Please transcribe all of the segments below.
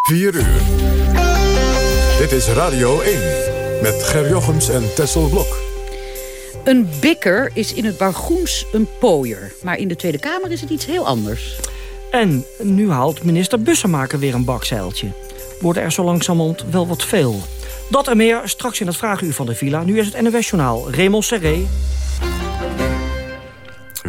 4 uur. Dit is Radio 1 met Ger Jochems en Tessel Blok. Een bikker is in het Bargoens een pooier. Maar in de Tweede Kamer is het iets heel anders. En nu haalt minister Bussemaker weer een bakzeiltje. Worden er zo langzamerhand wel wat veel. Dat en meer straks in het vragenuur van de villa. Nu is het NOS Journaal. Raymond Serré.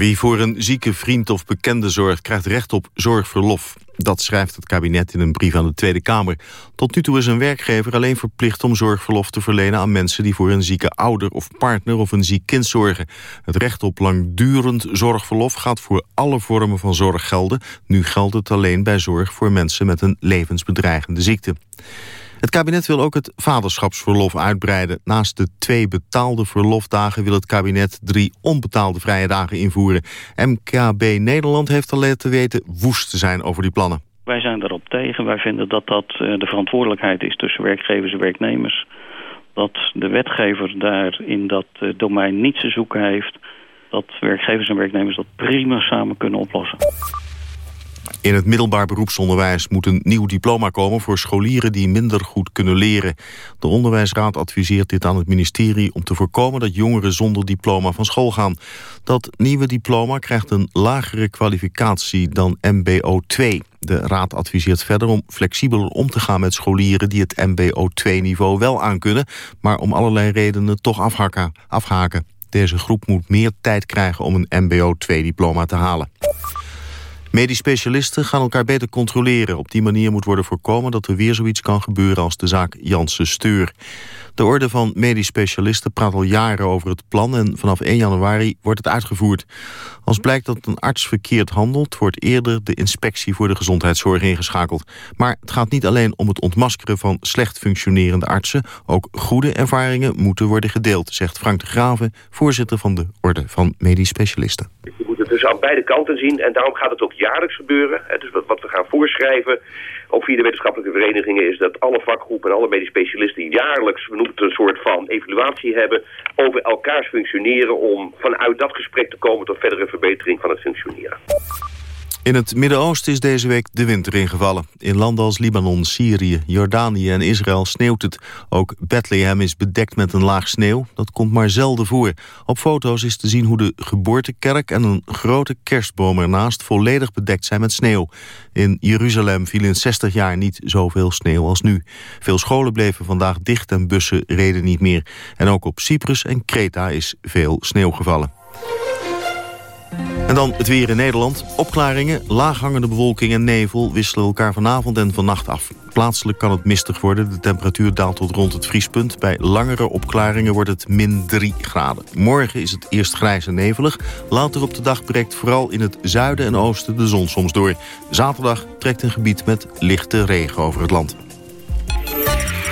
Wie voor een zieke vriend of bekende zorgt, krijgt recht op zorgverlof. Dat schrijft het kabinet in een brief aan de Tweede Kamer. Tot nu toe is een werkgever alleen verplicht om zorgverlof te verlenen aan mensen die voor een zieke ouder of partner of een ziek kind zorgen. Het recht op langdurend zorgverlof gaat voor alle vormen van zorg gelden. Nu geldt het alleen bij zorg voor mensen met een levensbedreigende ziekte. Het kabinet wil ook het vaderschapsverlof uitbreiden. Naast de twee betaalde verlofdagen wil het kabinet drie onbetaalde vrije dagen invoeren. MKB Nederland heeft al laten weten woest te zijn over die plannen. Wij zijn daarop tegen. Wij vinden dat dat eh, de verantwoordelijkheid is tussen werkgevers en werknemers. Dat de wetgever daar in dat eh, domein niets te zoeken heeft. Dat werkgevers en werknemers dat prima samen kunnen oplossen. In het middelbaar beroepsonderwijs moet een nieuw diploma komen... voor scholieren die minder goed kunnen leren. De onderwijsraad adviseert dit aan het ministerie... om te voorkomen dat jongeren zonder diploma van school gaan. Dat nieuwe diploma krijgt een lagere kwalificatie dan MBO 2. De raad adviseert verder om flexibeler om te gaan met scholieren... die het MBO 2-niveau wel aankunnen... maar om allerlei redenen toch afhaken. Deze groep moet meer tijd krijgen om een MBO 2-diploma te halen. Medisch specialisten gaan elkaar beter controleren. Op die manier moet worden voorkomen dat er weer zoiets kan gebeuren als de zaak Janssen Steur. De orde van medisch specialisten praat al jaren over het plan... en vanaf 1 januari wordt het uitgevoerd. Als blijkt dat een arts verkeerd handelt... wordt eerder de inspectie voor de gezondheidszorg ingeschakeld. Maar het gaat niet alleen om het ontmaskeren van slecht functionerende artsen. Ook goede ervaringen moeten worden gedeeld... zegt Frank de Graven, voorzitter van de orde van medisch specialisten dus aan beide kanten zien. En daarom gaat het ook jaarlijks gebeuren. Dus wat, wat we gaan voorschrijven, ook via de wetenschappelijke verenigingen... is dat alle vakgroepen en alle medisch specialisten jaarlijks... we noemen het een soort van evaluatie hebben... over elkaars functioneren om vanuit dat gesprek te komen... tot verdere verbetering van het functioneren. In het Midden-Oosten is deze week de winter ingevallen. In landen als Libanon, Syrië, Jordanië en Israël sneeuwt het. Ook Bethlehem is bedekt met een laag sneeuw. Dat komt maar zelden voor. Op foto's is te zien hoe de geboortekerk en een grote kerstboom ernaast volledig bedekt zijn met sneeuw. In Jeruzalem viel in 60 jaar niet zoveel sneeuw als nu. Veel scholen bleven vandaag dicht en bussen reden niet meer. En ook op Cyprus en Kreta is veel sneeuw gevallen. En dan het weer in Nederland. Opklaringen, laaghangende bewolking en nevel wisselen elkaar vanavond en vannacht af. Plaatselijk kan het mistig worden. De temperatuur daalt tot rond het vriespunt. Bij langere opklaringen wordt het min 3 graden. Morgen is het eerst grijs en nevelig. Later op de dag breekt vooral in het zuiden en oosten de zon soms door. Zaterdag trekt een gebied met lichte regen over het land.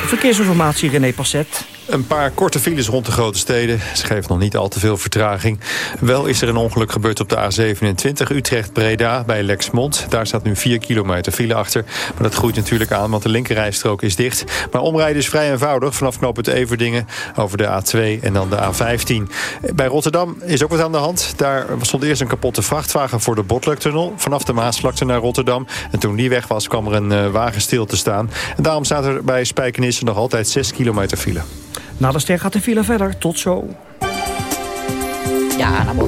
Verkeersinformatie René Passet. Een paar korte files rond de grote steden. Ze geven nog niet al te veel vertraging. Wel is er een ongeluk gebeurd op de A27 Utrecht-Breda bij Lexmond. Daar staat nu 4 kilometer file achter. Maar dat groeit natuurlijk aan, want de linkerrijstrook is dicht. Maar omrijden is vrij eenvoudig vanaf knop het Everdingen over de A2 en dan de A15. Bij Rotterdam is ook wat aan de hand. Daar stond eerst een kapotte vrachtwagen voor de Botlektunnel... vanaf de Maasvlakte naar Rotterdam. En toen die weg was, kwam er een uh, wagen stil te staan. En daarom staat er bij Spijkenisse nog altijd 6 kilometer file. Na de ster gaat de file verder. Tot zo. Ja, dat mag.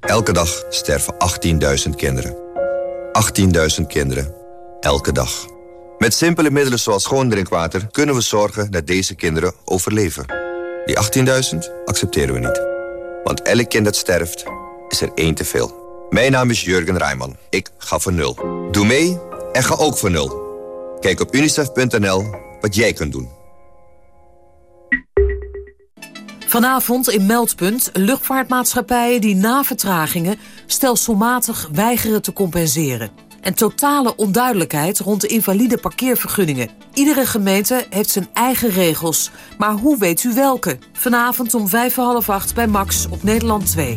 Elke dag sterven 18.000 kinderen. 18.000 kinderen. Elke dag. Met simpele middelen zoals schoon drinkwater... kunnen we zorgen dat deze kinderen overleven. Die 18.000 accepteren we niet. Want elk kind dat sterft, is er één te veel. Mijn naam is Jurgen Rijman. Ik ga voor nul. Doe mee en ga ook voor nul. Kijk op unicef.nl wat jij kunt doen. Vanavond in Meldpunt luchtvaartmaatschappijen die na vertragingen stelselmatig weigeren te compenseren. En totale onduidelijkheid rond de invalide parkeervergunningen. Iedere gemeente heeft zijn eigen regels. Maar hoe weet u welke? Vanavond om vijf voor half acht bij Max op Nederland 2.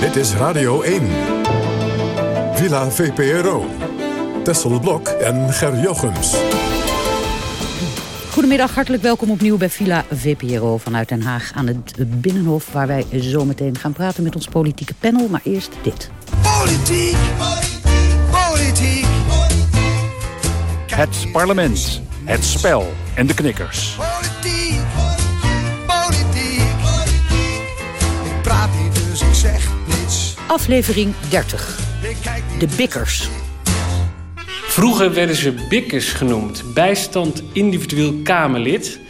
Dit is Radio 1. Villa VPRO. Tessel Blok en Ger Jochems. Goedemiddag, hartelijk welkom opnieuw bij Villa VPRO vanuit Den Haag aan het Binnenhof... waar wij zo meteen gaan praten met ons politieke panel. Maar eerst dit. Politiek, politiek. Het parlement, het spel en de knikkers. Politiek, politiek. Ik praat niet, dus ik zeg niets. Aflevering 30. De bikkers. Vroeger werden ze bikkers genoemd. Bijstand individueel Kamerlid.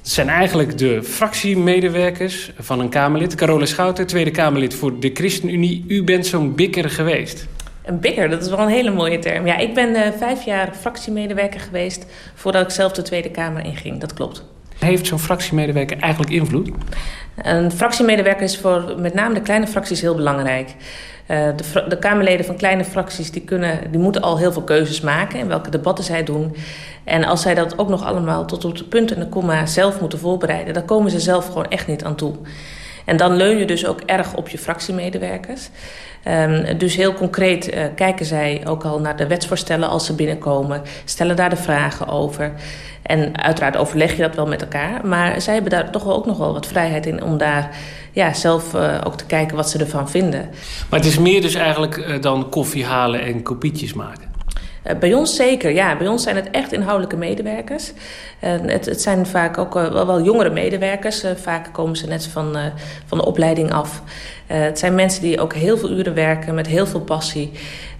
Het zijn eigenlijk de fractiemedewerkers van een Kamerlid. Carola Schouten, Tweede Kamerlid voor de ChristenUnie. U bent zo'n bikker geweest. Een bikker, dat is wel een hele mooie term. Ja, ik ben uh, vijf jaar fractiemedewerker geweest... voordat ik zelf de Tweede Kamer inging, dat klopt. Heeft zo'n fractiemedewerker eigenlijk invloed? Een fractiemedewerker is voor met name de kleine fracties heel belangrijk. Uh, de, de, Kamerleden van kleine fracties die kunnen, die moeten al heel veel keuzes maken... in welke debatten zij doen. En als zij dat ook nog allemaal tot op de punt en de komma zelf moeten voorbereiden... dan komen ze zelf gewoon echt niet aan toe. En dan leun je dus ook erg op je fractiemedewerkers. Um, dus heel concreet uh, kijken zij ook al naar de wetsvoorstellen als ze binnenkomen. Stellen daar de vragen over. En uiteraard overleg je dat wel met elkaar. Maar zij hebben daar toch ook nog wel wat vrijheid in om daar ja, zelf uh, ook te kijken wat ze ervan vinden. Maar het is meer dus eigenlijk uh, dan koffie halen en kopietjes maken? Uh, bij ons zeker, ja. Bij ons zijn het echt inhoudelijke medewerkers. Het, het, zijn vaak ook wel, wel jongere medewerkers. vaak komen ze net van, van de opleiding af. het zijn mensen die ook heel veel uren werken met heel veel passie.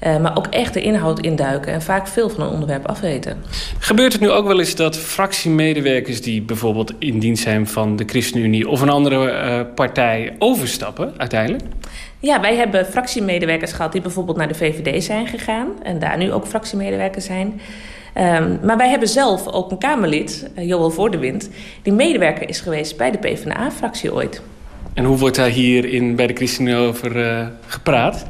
Maar ook echt de inhoud induiken en vaak veel van een onderwerp afweten. Gebeurt het nu ook wel eens dat fractiemedewerkers... die bijvoorbeeld in dienst zijn van de ChristenUnie... of een andere partij overstappen uiteindelijk? Ja, wij hebben fractiemedewerkers gehad... die bijvoorbeeld naar de VVD zijn gegaan... en daar nu ook fractiemedewerkers zijn... Um, maar wij hebben zelf ook een Kamerlid, uh, Joël Voordewind... die medewerker is geweest bij de PvdA-fractie ooit. En hoe wordt daar hier in, bij de ChristenUnie over gepraat?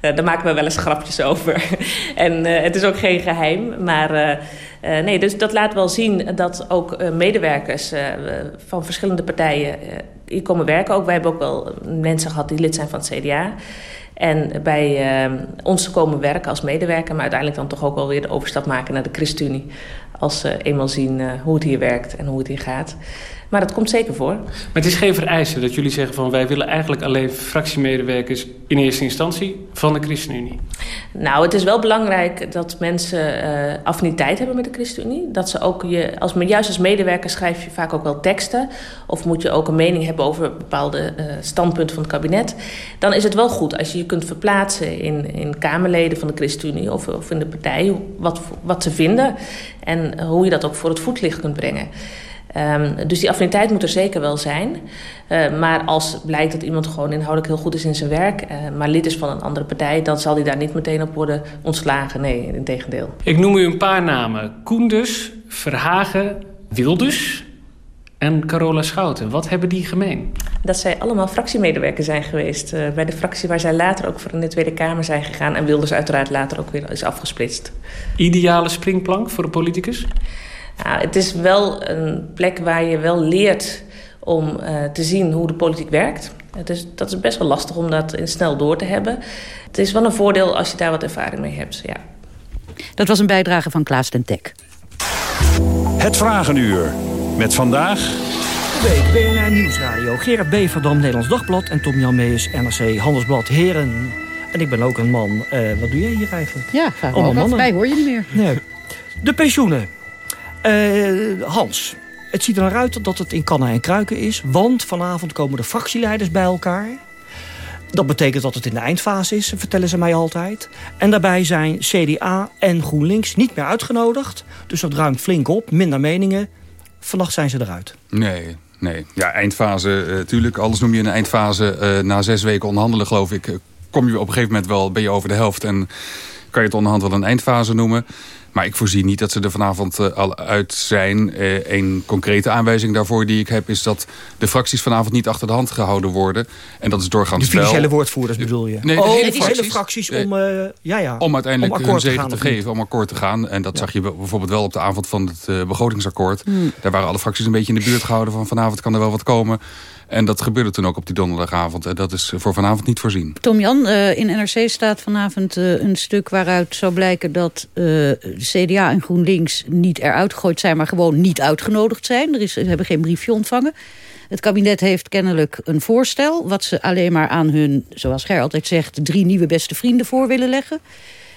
Uh, daar maken we wel eens grapjes over. en uh, het is ook geen geheim. Maar nee, dus dat laat wel zien dat ook medewerkers van verschillende partijen hier komen werken. Ook wij hebben ook wel mensen gehad die lid zijn van het CDA. En bij ons komen werken als medewerker, maar uiteindelijk dan toch ook wel weer de overstap maken naar de ChristenUnie. Als ze eenmaal zien hoe het hier werkt en hoe het hier gaat. Maar dat komt zeker voor. Maar het is geen vereiste dat jullie zeggen van... wij willen eigenlijk alleen fractiemedewerkers in eerste instantie van de ChristenUnie. Nou, het is wel belangrijk dat mensen uh, affiniteit hebben met de ChristenUnie. Dat ze ook je, als, juist als medewerker schrijf je vaak ook wel teksten. Of moet je ook een mening hebben over bepaalde uh, standpunten van het kabinet. Dan is het wel goed als je je kunt verplaatsen in, in Kamerleden van de ChristenUnie... Of, of in de partij, wat, wat ze vinden. En hoe je dat ook voor het voetlicht kunt brengen. Um, dus die affiniteit moet er zeker wel zijn. Uh, maar als blijkt dat iemand gewoon inhoudelijk heel goed is in zijn werk... Uh, maar lid is van een andere partij... dan zal hij daar niet meteen op worden ontslagen. Nee, in tegendeel. Ik noem u een paar namen. Koenders, Verhagen, Wilders en Carola Schouten. Wat hebben die gemeen? Dat zij allemaal fractiemedewerker zijn geweest. Uh, bij de fractie waar zij later ook voor in de Tweede Kamer zijn gegaan. En Wilders uiteraard later ook weer is afgesplitst. Ideale springplank voor een politicus? Nou, het is wel een plek waar je wel leert om uh, te zien hoe de politiek werkt. Het is, dat is best wel lastig om dat snel door te hebben. Het is wel een voordeel als je daar wat ervaring mee hebt, ja. Dat was een bijdrage van Klaas den Tek. Het Vragenuur. Met vandaag... De week BNR Nieuwsradio. Gerard Beverdam, Nederlands Dagblad. En Tom-Jan Mees, NRC Handelsblad. Heren. En ik ben ook een man. Uh, wat doe jij hier eigenlijk? Ja, vraag me Wij hoor je niet meer. Nee. De pensioenen. Uh, Hans, het ziet er naar uit dat het in kannen en kruiken is. Want vanavond komen de fractieleiders bij elkaar. Dat betekent dat het in de eindfase is, vertellen ze mij altijd. En daarbij zijn CDA en GroenLinks niet meer uitgenodigd. Dus dat ruimt flink op, minder meningen. Vannacht zijn ze eruit. Nee, nee. Ja, eindfase, uh, tuurlijk. Alles noem je een eindfase. Uh, na zes weken onderhandelen, geloof ik... kom je op een gegeven moment wel, ben je over de helft... en kan je het onderhand wel een eindfase noemen... Maar ik voorzie niet dat ze er vanavond uh, al uit zijn. Uh, een concrete aanwijzing daarvoor die ik heb... is dat de fracties vanavond niet achter de hand gehouden worden. En dat is doorgaans De financiële woordvoerders bedoel je? Nee, de oh, hele, fracties, hele fracties om, uh, ja, ja, om uiteindelijk om hun zegen te, te geven. Om akkoord te gaan. En dat ja. zag je bijvoorbeeld wel op de avond van het begrotingsakkoord. Hmm. Daar waren alle fracties een beetje in de buurt gehouden van vanavond kan er wel wat komen. En dat gebeurde toen ook op die donderdagavond. En dat is voor vanavond niet voorzien. Tom-Jan, uh, in NRC staat vanavond uh, een stuk waaruit zou blijken... dat CDA en GroenLinks niet eruit gegooid zijn... maar gewoon niet uitgenodigd zijn. Er is, ze hebben geen briefje ontvangen. Het kabinet heeft kennelijk een voorstel... wat ze alleen maar aan hun, zoals Ger altijd zegt... drie nieuwe beste vrienden voor willen leggen.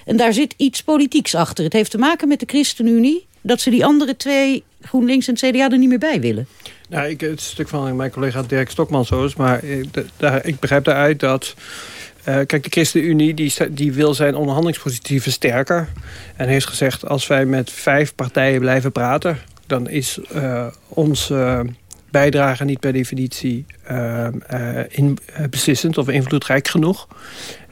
En daar zit iets politieks achter. Het heeft te maken met de ChristenUnie... dat ze die andere twee, GroenLinks en CDA, er niet meer bij willen. Nou, ik, het stuk van mijn collega Dirk Stokman zo is... maar ik, daar, ik begrijp daaruit dat... Uh, kijk, de ChristenUnie die, die wil zijn onderhandelingspositie versterken. En heeft gezegd, als wij met vijf partijen blijven praten... dan is uh, onze bijdrage niet per definitie uh, in, beslissend of invloedrijk genoeg.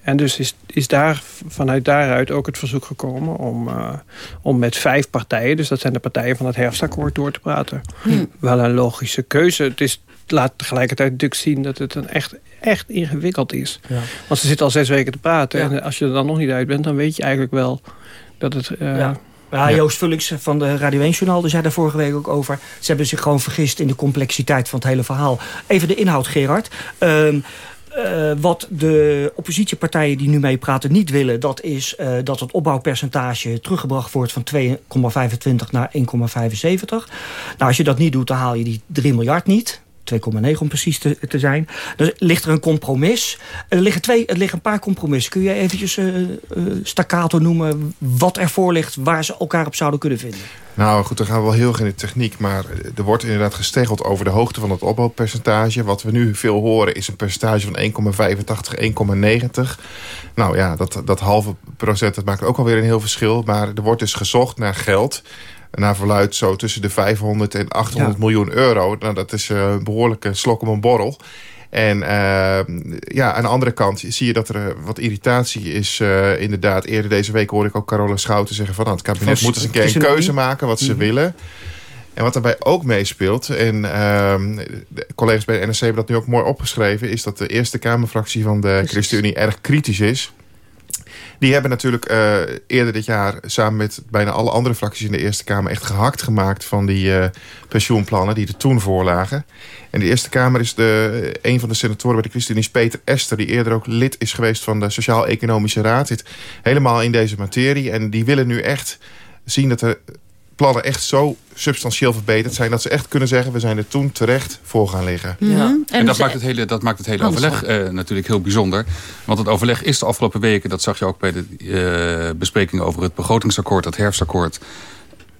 En dus is, is daar, vanuit daaruit ook het verzoek gekomen om, uh, om met vijf partijen... dus dat zijn de partijen van het herfstakkoord door te praten. Hm. Wel een logische keuze. Het is, laat tegelijkertijd natuurlijk zien dat het een echt, echt ingewikkeld is. Ja. Want ze zitten al zes weken te praten. Ja. En als je er dan nog niet uit bent, dan weet je eigenlijk wel dat het... Uh, ja. Ja, Joost Vullings van de Radio 1 Journaal, zei daar vorige week ook over. Ze hebben zich gewoon vergist in de complexiteit van het hele verhaal. Even de inhoud, Gerard. Uh, Uh, wat de oppositiepartijen die nu mee praten niet willen... dat is uh, dat het opbouwpercentage teruggebracht wordt van 2,25 naar 1,75. Nou, als je dat niet doet, dan haal je die 3 miljard niet. 2,9 om precies te, te, zijn. Dus ligt er een compromis. Er liggen, twee, er liggen een paar compromissen. Kun je eventjes uh, staccato noemen wat ervoor ligt... waar ze elkaar op zouden kunnen vinden? Nou goed, dan gaan we wel heel in de techniek. Maar er wordt inderdaad gestegeld over de hoogte van het opbouwpercentage. Wat we nu veel horen is een percentage van 1,85, 1,90. Nou ja, dat, dat halve procent dat maakt ook alweer een heel verschil. Maar er wordt dus gezocht naar geld naar verluid zo tussen de 500 en 800 ja. miljoen euro. Nou, dat is een behoorlijke slok om een borrel. En uh, ja, aan de andere kant zie je dat er wat irritatie is. Uh, inderdaad, eerder deze week hoorde ik ook Carola Schouten zeggen... van nou, het kabinet moet eens een keer een keuze maken wat ze mm. willen. En wat daarbij ook meespeelt, en uh, de collega's bij de NRC hebben dat nu ook mooi opgeschreven... is dat de Eerste Kamerfractie van de ChristenUnie erg kritisch is... Die hebben natuurlijk uh, eerder dit jaar samen met bijna alle andere fracties in de Eerste Kamer... echt gehakt gemaakt van die uh, pensioenplannen die er toen voorlagen. En de Eerste Kamer is de, een van de senatoren bij de ChristenUnie... Peter Ester, die eerder ook lid is geweest van de Sociaal-Economische Raad. Zit helemaal in deze materie. En die willen nu echt zien dat er plannen echt zo substantieel verbeterd zijn... dat ze echt kunnen zeggen, we zijn er toen terecht voor gaan liggen. Ja. En, en dat, maakt het hele, dat maakt het hele overleg uh, natuurlijk heel bijzonder. Want het overleg is de afgelopen weken... dat zag je ook bij de uh, bespreking over het begrotingsakkoord... het herfstakkoord...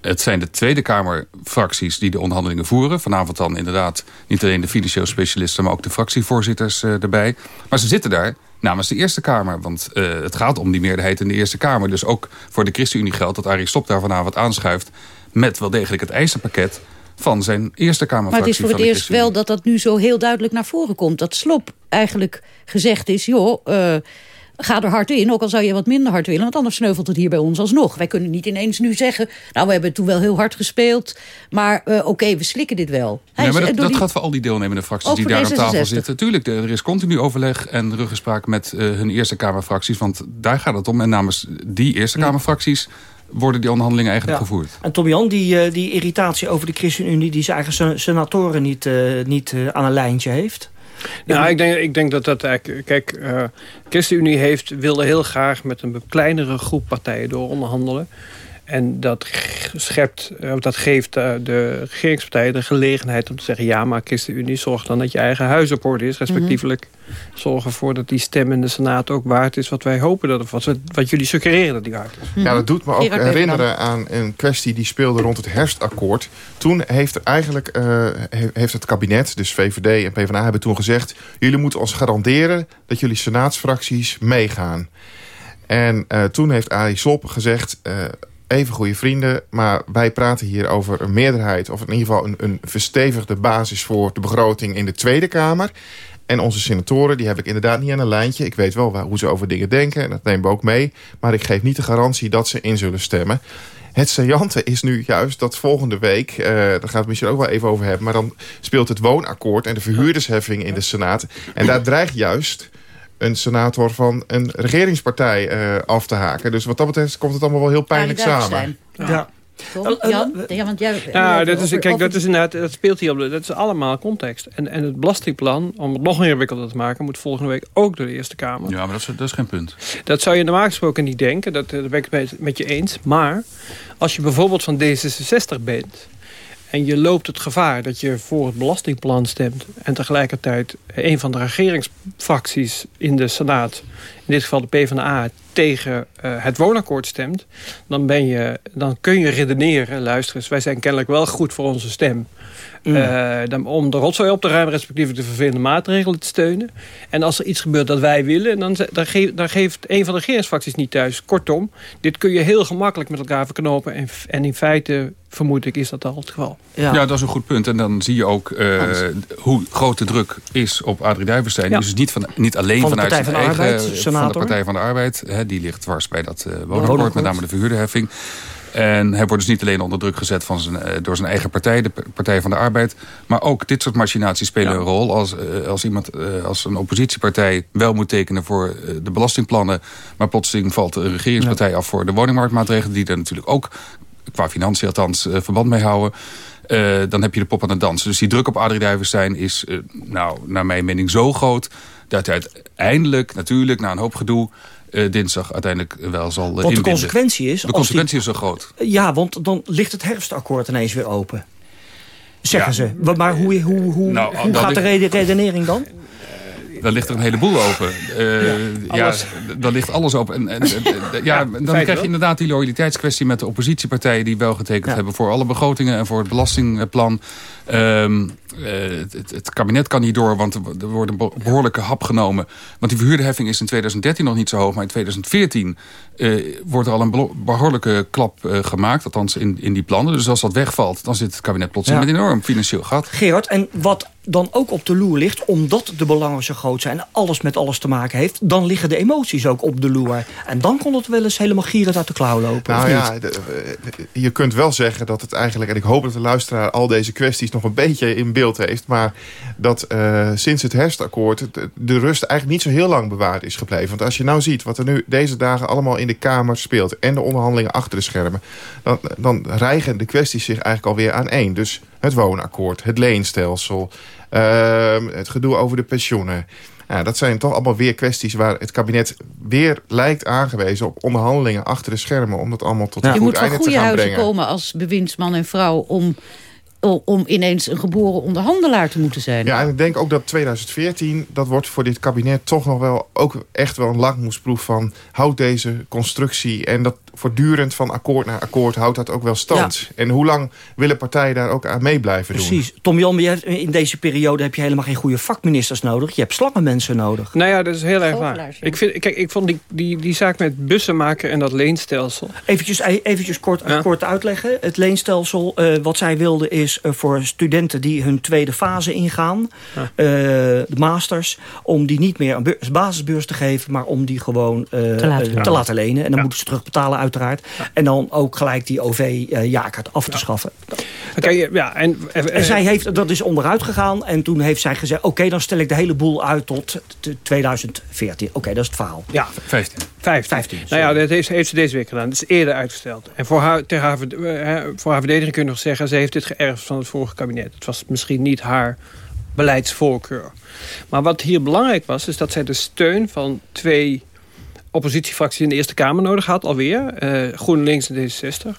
Het zijn de Tweede Kamerfracties die de onderhandelingen voeren. Vanavond dan inderdaad niet alleen de financieel specialisten... maar ook de fractievoorzitters uh, erbij. Maar ze zitten daar namens de Eerste Kamer. Want uh, het gaat om die meerderheid in de Eerste Kamer. Dus ook voor de ChristenUnie geldt dat Arie Stop daar vanavond aanschuift... met wel degelijk het eisenpakket van zijn Eerste Kamerfractie. Maar het is voor het eerst wel dat dat nu zo heel duidelijk naar voren komt. Dat Slop eigenlijk gezegd is... joh, uh, ga er hard in, ook al zou je wat minder hard willen... want anders sneuvelt het hier bij ons alsnog. Wij kunnen niet ineens nu zeggen... nou, we hebben toen wel heel hard gespeeld... maar uh, oké, okay, we slikken dit wel. Hij nee, maar dat, dat die... gaat voor al die deelnemende fracties die daar aan tafel zitten. Tuurlijk, er is continu overleg en ruggespraak met uh, hun Eerste Kamerfracties... want daar gaat het om. En namens die Eerste Kamerfracties worden die onderhandelingen eigenlijk ja. gevoerd. En Tom-Jan, die, uh, die irritatie over de ChristenUnie... die zijn eigen senatoren niet, uh, niet uh, aan een lijntje heeft... Nou, ik denk, ik denk dat dat eigenlijk... Kijk, uh, ChristenUnie heeft, wilde heel graag met een kleinere groep partijen door onderhandelen. En dat, schept, dat geeft de regeringspartijen de gelegenheid om te zeggen... ja, maar ChristenUnie zorgt dan dat je eigen huis op orde is, respectievelijk. Mm -hmm. Zorg ervoor dat die stem in de Senaat ook waard is... wat wij hopen, dat, wat, wat jullie suggereren dat die waard is. Ja, dat doet me ook herinneren aan een kwestie die speelde rond het herfstakkoord. Toen heeft er eigenlijk uh, heeft het kabinet, dus VVD en PvdA, hebben toen gezegd... jullie moeten ons garanderen dat jullie senaatsfracties meegaan. En uh, toen heeft Arie Slob gezegd... Uh, even goede vrienden. Maar wij praten hier over een meerderheid... of in ieder geval een, een verstevigde basis voor de begroting in de Tweede Kamer. En onze senatoren, die heb ik inderdaad niet aan een lijntje. Ik weet wel hoe ze over dingen denken en dat nemen we ook mee. Maar ik geef niet de garantie dat ze in zullen stemmen. Het saillante is nu juist dat volgende week... Uh, daar gaat het misschien ook wel even over hebben... maar dan speelt het woonakkoord en de verhuurdersheffing in de Senaat. En daar dreigt juist een senator van een regeringspartij uh, af te haken. Dus wat dat betreft komt het allemaal wel heel pijnlijk samen. Ja. ja. Tom, Jan? Ja, want jij, ja, dat, is, kijk, dat, is inderdaad, dat speelt hier op de, dat is allemaal context. En, en het belastingplan, om het nog ingewikkelder te maken... moet volgende week ook door de Eerste Kamer. Ja, maar dat is, dat is geen punt. Dat zou je normaal gesproken niet denken, dat, dat ben ik het met je eens. Maar als je bijvoorbeeld van D66 bent en je loopt het gevaar dat je voor het belastingplan stemt... en tegelijkertijd een van de regeringsfracties in de Senaat... in dit geval de PvdA, tegen uh, het woonakkoord stemt... Dan, ben je, dan kun je redeneren, luister eens... wij zijn kennelijk wel goed voor onze stem... Mm. Uh, dan, om de rotzooi op te ruimen, respectief de vervelende maatregelen te steunen. En als er iets gebeurt dat wij willen, dan, dan, geeft, dan geeft een van de regeringsfracties niet thuis. Kortom, dit kun je heel gemakkelijk met elkaar verknopen. En, en in feite vermoed ik, is dat al het geval. Ja. ja, dat is een goed punt. En dan zie je ook uh, hoe groot de druk is op Adrie Duivenstein. Ja. Dus niet, van, niet alleen van vanuit zijn eigen... Arbeid, van de Partij van de Arbeid. Hè, die ligt dwars bij dat uh, woonakkoord, met name de verhuurderheffing. En hij wordt dus niet alleen onder druk gezet van zijn, door zijn eigen partij, de Partij van de Arbeid. Maar ook dit soort machinaties spelen een rol. Als, als, iemand, als een oppositiepartij wel moet tekenen voor de belastingplannen. Maar plotseling valt de regeringspartij ja. af voor de woningmarktmaatregelen. Die er natuurlijk ook qua financiën althans, verband mee houden. Uh, dan heb je de pop aan het dansen. Dus die druk op Adrie Duivenstein is, uh, nou, naar mijn mening, zo groot... dat hij uiteindelijk, natuurlijk, na een hoop gedoe... dinsdag uiteindelijk wel zal uh, Want de consequentie is... De consequentie die... is zo groot. Ja, want dan ligt het herfstakkoord ineens weer open. Zeggen ja. ze. Maar hoe, hoe, hoe, nou, hoe gaat ligt... de redenering dan? Daar ligt er een heleboel open. Uh, ja, ja, daar ligt alles open. En, en, en ja, dan krijg je inderdaad die loyaliteitskwestie met de oppositiepartijen... die wel getekend hebben voor alle begrotingen en voor het belastingplan. Um, uh, het, het, kabinet kan niet door, want er wordt een behoorlijke hap genomen. Want die verhuurderheffing is in 2013 nog niet zo hoog. Maar in 2014 uh, wordt er al een behoorlijke klap uh, gemaakt. Althans in, in die plannen. Dus als dat wegvalt, dan zit het kabinet plotseling ja. met een enorm financieel gat. Gerard, en wat dan ook op de loer ligt... omdat de belangen zo groot zijn en alles met alles te maken heeft... dan liggen de emoties ook op de loer. En dan kon het wel eens helemaal gierend uit de klauw lopen. Nou ja, de, je kunt wel zeggen dat het eigenlijk... en ik hoop dat de luisteraar al deze kwesties nog een beetje in beeld heeft... maar dat uh, sinds het herfstakkoord de rust eigenlijk niet zo heel lang bewaard is gebleven. Want als je nou ziet wat er nu deze dagen allemaal in de Kamer speelt... en de onderhandelingen achter de schermen... dan, dan rijgen de kwesties zich eigenlijk alweer aan één. Dus het woonakkoord, het leenstelsel... Uh, het gedoe over de pensioenen... Ja, dat zijn toch allemaal weer kwesties waar het kabinet weer lijkt aangewezen op onderhandelingen achter de schermen om dat allemaal tot een goed einde te gaan brengen. Je moet van goede huizen komen als bewindsman en vrouw om om ineens een geboren onderhandelaar te moeten zijn. Ja, en ik denk ook dat 2014, dat wordt voor dit kabinet toch nog wel ook echt wel een langmoesproef van houdt deze constructie en dat voortdurend van akkoord naar akkoord houdt dat ook wel stand. Ja. En hoe lang willen partijen daar ook aan mee blijven doen? Precies. Tom Jan, in deze periode heb je helemaal geen goede vakministers nodig. Je hebt slangenmensen nodig. Nou ja, dat is heel erg waar. Ik, vind, kijk, ik vond die, die, die zaak met bussen maken en dat leenstelsel... Eventjes, eventjes kort, ja. kort uitleggen. Het leenstelsel, uh, wat zij wilden is uh, voor studenten die hun tweede fase ingaan... Ja. Uh, de masters, om die niet meer een basisbeurs te geven... maar om die gewoon te laten, te, laten, lenen. En dan moeten ze terugbetalen uiteraard. Ja. En dan ook gelijk die OV-jaarkaart af te schaffen. Okay, ja, en, en zij heeft, dat is onderuit gegaan. En toen heeft zij gezegd, oké, okay, dan stel ik de hele boel uit tot 2014. Oké, okay, dat is het verhaal. Ja, 15. 15. 15 nou ja, dat heeft, heeft, ze deze week gedaan. Dat is eerder uitgesteld. En voor haar, ter haar, voor haar verdediging kun je nog zeggen... ze heeft dit geërfd van het vorige kabinet. Het was misschien niet haar beleidsvoorkeur. Maar wat hier belangrijk was... is dat zij de steun van twee oppositiefracties in de Eerste Kamer nodig had, alweer. Uh, GroenLinks en D66.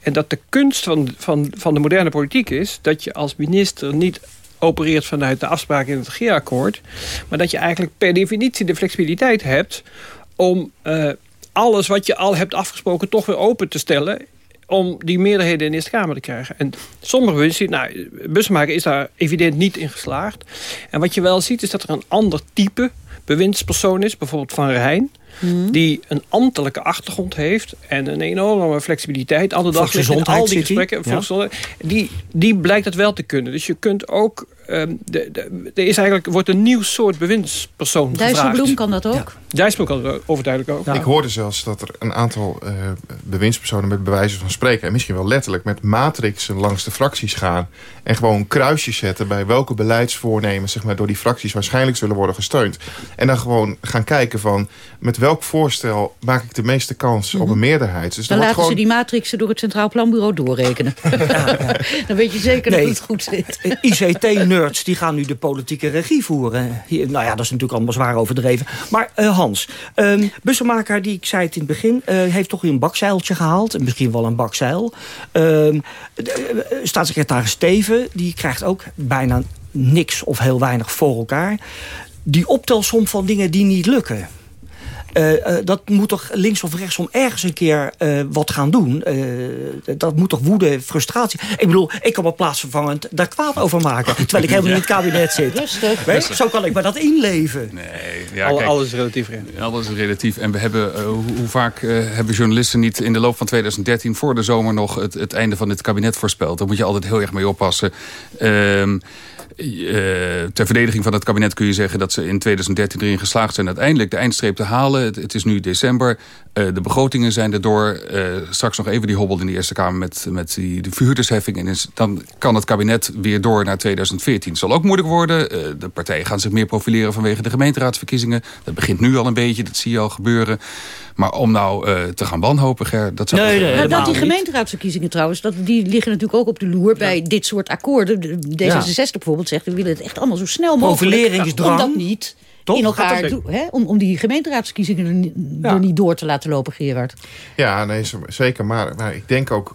En dat de kunst van, van, van de moderne politiek is... dat je als minister niet opereert vanuit de afspraken in het regeerakkoord... maar dat je eigenlijk per definitie de flexibiliteit hebt... om uh, alles wat je al hebt afgesproken toch weer open te stellen om die meerderheden in de Eerste Kamer te krijgen. En sommige mensen, nou, busmaker is daar evident niet in geslaagd. En wat je wel ziet is dat er een ander type bewindspersoon is, bijvoorbeeld Van Rijn... Mm. die een ambtelijke achtergrond heeft en een enorme flexibiliteit. Alle dag in al die gesprekken. Ja. Die, die blijkt het wel te kunnen. Dus je kunt ook Um, de, de, er is eigenlijk, wordt een nieuw soort bewindspersoon Dijsselbloem kan dat ook? Ja. Dijsselbloem kan dat overduidelijk ook. Ja. Ik hoorde zelfs dat er een aantal uh, bewindspersonen met bewijzen van spreken... en misschien wel letterlijk met matrixen langs de fracties gaan... en gewoon kruisjes zetten bij welke beleidsvoornemens... Zeg maar, door die fracties waarschijnlijk zullen worden gesteund. En dan gewoon gaan kijken van met welk voorstel maak ik de meeste kans op een meerderheid. Dus Dan laten wordt ze gewoon... die matrixen door het Centraal Planbureau doorrekenen. Dan weet je zeker Nee. dat het goed zit. ICT-nerds die gaan nu de politieke regie voeren. Hier, nou ja, dat is natuurlijk allemaal zwaar overdreven. Maar eh, Hans, um, bussenmaker, die ik zei het in het begin... eh, heeft toch weer een bakzeiltje gehaald. Misschien wel een bakzeil. Ehm, de, eh, staatssecretaris Steven, die krijgt ook bijna niks of heel weinig voor elkaar. Die optelsom van dingen die niet lukken... Uh, uh, dat moet toch links of rechtsom ergens een keer uh, wat gaan doen. dat moet toch woede, frustratie. Ik bedoel, ik kan me plaatsvervangend daar kwaad over maken. Terwijl ik helemaal niet in het kabinet zit. Rustig. Weet? Zo kan ik me dat inleven. Nee, ja, Al, kijk, alles is relatief. Ja. alles is relatief. En we hebben, hoe, hoe, vaak hebben journalisten niet in de loop van 2013... voor de zomer nog het, het einde van dit kabinet voorspeld. Daar moet je altijd heel erg mee oppassen. Ehm, Uh, ter verdediging van het kabinet kun je zeggen dat ze in 2013 erin geslaagd zijn uiteindelijk de eindstreep te halen. Het, is nu december. Uh, de begrotingen zijn erdoor. Uh, straks nog even die hobbel in de Eerste Kamer met, met die, de verhuurdersheffing. En dan kan het kabinet weer door naar 2014. Het zal ook moeilijk worden. de partijen gaan zich meer profileren vanwege de gemeenteraadsverkiezingen. Dat begint nu al een beetje, dat zie je al gebeuren. Maar om nou uh, te gaan wanhopen, Ger, dat zou... Nee, nee, nou, dat die gemeenteraadsverkiezingen trouwens, dat, die liggen natuurlijk ook op de loer bij ja. dit soort akkoorden. D66 ja. bijvoorbeeld zegt, we willen het echt allemaal zo snel mogelijk. Om dat niet Toch? in elkaar doen. Hè? Om, om die gemeenteraadsverkiezingen er, niet, ja. er niet door te laten lopen, Gerard. Ja, nee, zeker. Maar, maar ik denk ook,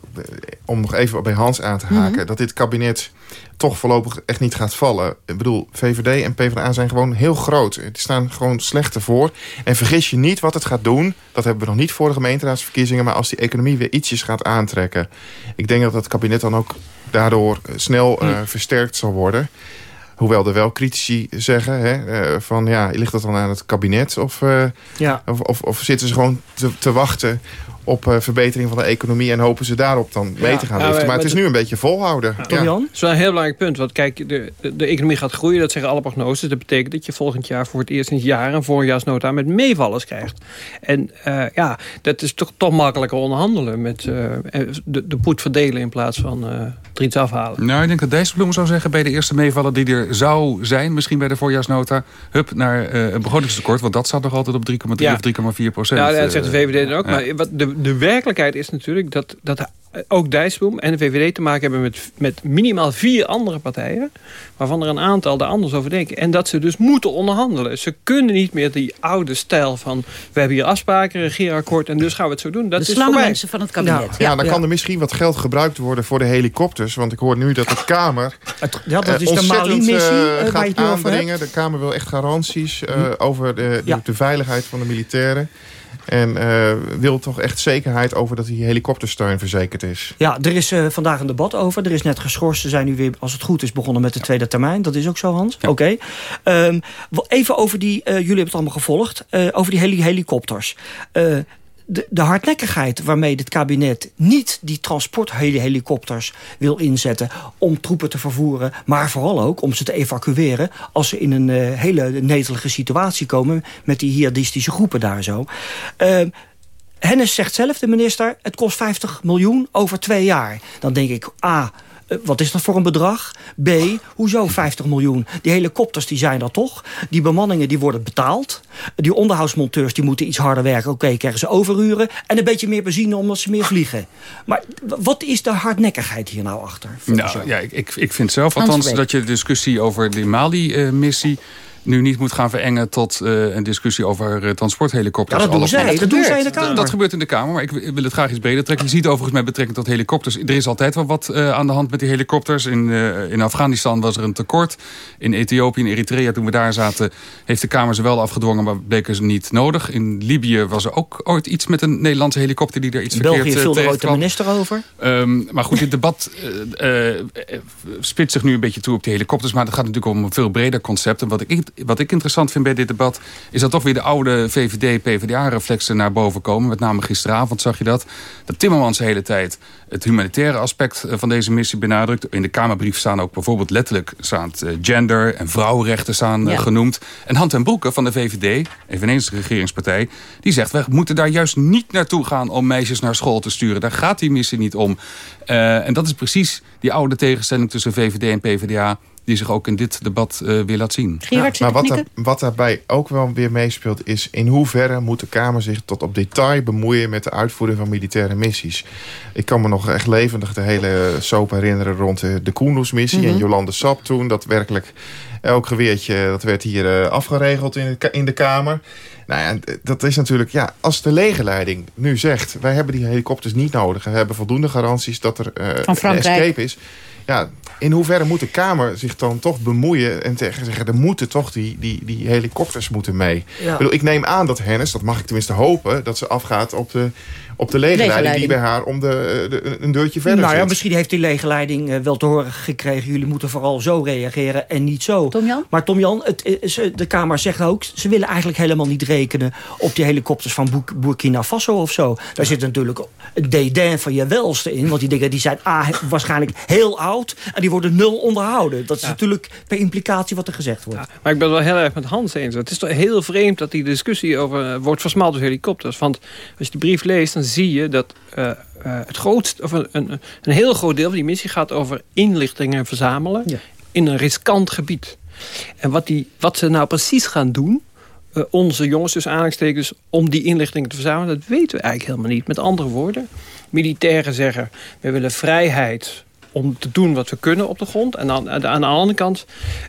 om nog even bij Hans aan te haken... Mm -hmm. dat dit kabinet toch voorlopig echt niet gaat vallen. Ik bedoel, VVD en PvdA zijn gewoon heel groot. Die staan gewoon slecht ervoor. En vergis je niet wat het gaat doen. Dat hebben we nog niet voor de gemeenteraadsverkiezingen. Maar als die economie weer ietsjes gaat aantrekken. Ik denk dat het kabinet dan ook daardoor snel uh, versterkt zal worden. Hoewel er wel critici zeggen hè, uh, van ja, ligt dat dan aan het kabinet? Of, uh, ja. of, of, of, zitten ze gewoon te, te wachten op uh, verbetering van de economie... en hopen ze daarop dan mee te gaan liften. Maar, het is nu een beetje volhouden. Ja. Ja. Dat is wel een heel belangrijk punt. Want kijk, de, de, economie gaat groeien. Dat zeggen alle prognoses. Dat betekent dat je volgend jaar voor het eerst in het jaar... een voorjaarsnota met meevallers krijgt. En uh, ja, dat is toch, toch makkelijker onderhandelen. Met uh, de, de poet verdelen in plaats van er iets afhalen. Nou, ik denk dat Dijsselbloem zou zeggen... bij de eerste meevaller die er zou zijn... misschien bij de voorjaarsnota... hup, naar een begrotingstekort. Want dat staat nog altijd op 3,3 of 3,4 procent. Ja, dat zegt de VVD dan ook. Maar wat de de werkelijkheid is natuurlijk dat, dat ook Dijsselbloem en de VVD te maken hebben met, met minimaal vier andere partijen. Waarvan er een aantal er anders over denken. En dat ze dus moeten onderhandelen. Ze kunnen niet meer die oude stijl van... we hebben hier afspraken, regeerakkoord en dus gaan we het zo doen. Dat de is voorbij. mensen van het kabinet. Ja, ja, ja dan ja. kan er misschien wat geld gebruikt worden voor de helikopters. Want ik hoor nu dat de Kamer... Het, ja, dat is uh, de uh, uh, gaat aandringen. De Kamer wil echt garanties over de, de, de veiligheid van de militairen. En uh, wil toch echt zekerheid over dat die helikoptersteun verzekerd is. Ja, er is uh, vandaag een debat over. Er is net geschorst. Ze zijn nu weer, als het goed is, begonnen met de tweede termijn. Dat is ook zo, Hans? Ja. Oké. Okay. Um, even over die, uh, jullie hebben het allemaal gevolgd. over die heli helikopters. De, de, hardnekkigheid waarmee dit kabinet niet die transporthelikopters wil inzetten om troepen te vervoeren, maar vooral ook om ze te evacueren als ze in een uh, hele netelige situatie komen met die jihadistische groepen daar zo. Uh, Hennis zegt zelf, de minister, het kost 50 miljoen over twee jaar. Dan denk ik, A, wat is dat voor een bedrag? B, hoezo 50 miljoen? Die helikopters die zijn er toch? Die bemanningen die worden betaald. Die onderhoudsmonteurs die moeten iets harder werken. Oké, okay, krijgen ze overuren. En een beetje meer benzine omdat ze meer vliegen. Maar wat is de hardnekkigheid hier nou achter? Nou, ja, ik, ik vind zelf althans dat je de discussie over de Mali-missie... Uh, nu niet moet gaan verengen tot uh, een discussie over uh, transporthelikopters. Ja, dat doen zij. Dat, dat doen zij in de Kamer. Dat, gebeurt in de Kamer, maar ik wil het graag iets breder trekken. Je ziet overigens met betrekking tot helikopters... er is altijd wel wat uh, aan de hand met die helikopters. In, in Afghanistan was er een tekort. In Ethiopië en Eritrea, toen we daar zaten... heeft de Kamer ze wel afgedwongen, maar bleken ze niet nodig. In Libië was er ook ooit iets met een Nederlandse helikopter... die er iets verkeerd België viel er ooit de minister over. Um, maar goed, dit debat spitst zich nu een beetje toe op die helikopters... maar het gaat natuurlijk om een veel breder concept. En wat ik, wat ik interessant vind bij dit debat... is dat toch weer de oude VVD-PVDA-reflexen naar boven komen. Met name gisteravond zag je dat. Dat Timmermans de hele tijd het humanitaire aspect van deze missie benadrukt. In de Kamerbrief staan ook bijvoorbeeld letterlijk staan gender en vrouwenrechten staan ja. genoemd. En Hand en Broeke van de VVD, eveneens de regeringspartij... die zegt, we moeten daar juist niet naartoe gaan om meisjes naar school te sturen. Daar gaat die missie niet om. Uh, en dat is precies die oude tegenstelling tussen VVD en PvdA. Die zich ook in dit debat uh, weer laat zien. Ja, maar wat, daar, wat daarbij ook wel weer meespeelt is... in hoeverre moet de Kamer zich tot op detail bemoeien... met de uitvoering van militaire missies. Ik kan me nog echt levendig de hele soap herinneren... rond de, de Koendersmissie en Jolande Sap toen. Dat werkelijk elk geweertje dat werd hier uh, afgeregeld in de, in de Kamer. Nou ja, dat is natuurlijk... Ja, als de legerleiding nu zegt... wij hebben die helikopters niet nodig... we hebben voldoende garanties dat er uh, een escape is... Ja, in hoeverre moet de Kamer zich dan toch bemoeien... en tegen zeggen, er moeten toch die, die, die helikopters moeten mee. Ja. Ik, bedoel, ik neem aan dat Hennis, dat mag ik tenminste hopen... dat ze afgaat op de op de legerleiding die bij haar om de, de, een deurtje verder Nou ja, misschien heeft die legerleiding uh, wel te horen gekregen... jullie moeten vooral zo reageren en niet zo. Tom Jan? Maar Tom Jan, het, de Kamer zegt ook... ze willen eigenlijk helemaal niet rekenen op die helikopters van Burkina Faso of zo. Daar zit natuurlijk een dédain van je welste in. Want die dingen die zijn A, waarschijnlijk heel oud... en die worden nul onderhouden. Dat is natuurlijk per implicatie wat er gezegd wordt. Ja, maar ik ben wel heel erg met Hans eens. Het is toch heel vreemd dat die discussie over uh, wordt versmald door helikopters. Want als je de brief leest, dan zie je dat uh, uh, het grootste, of een, een, een, heel groot deel van die missie gaat over inlichtingen verzamelen ja. in een riskant gebied. En wat, die, wat ze nou precies gaan doen, uh, onze jongens dus aanhalingstekens, om die inlichtingen te verzamelen, dat weten we eigenlijk helemaal niet. Met andere woorden, militairen zeggen, we willen vrijheid om te doen wat we kunnen op de grond. En aan, aan de andere kant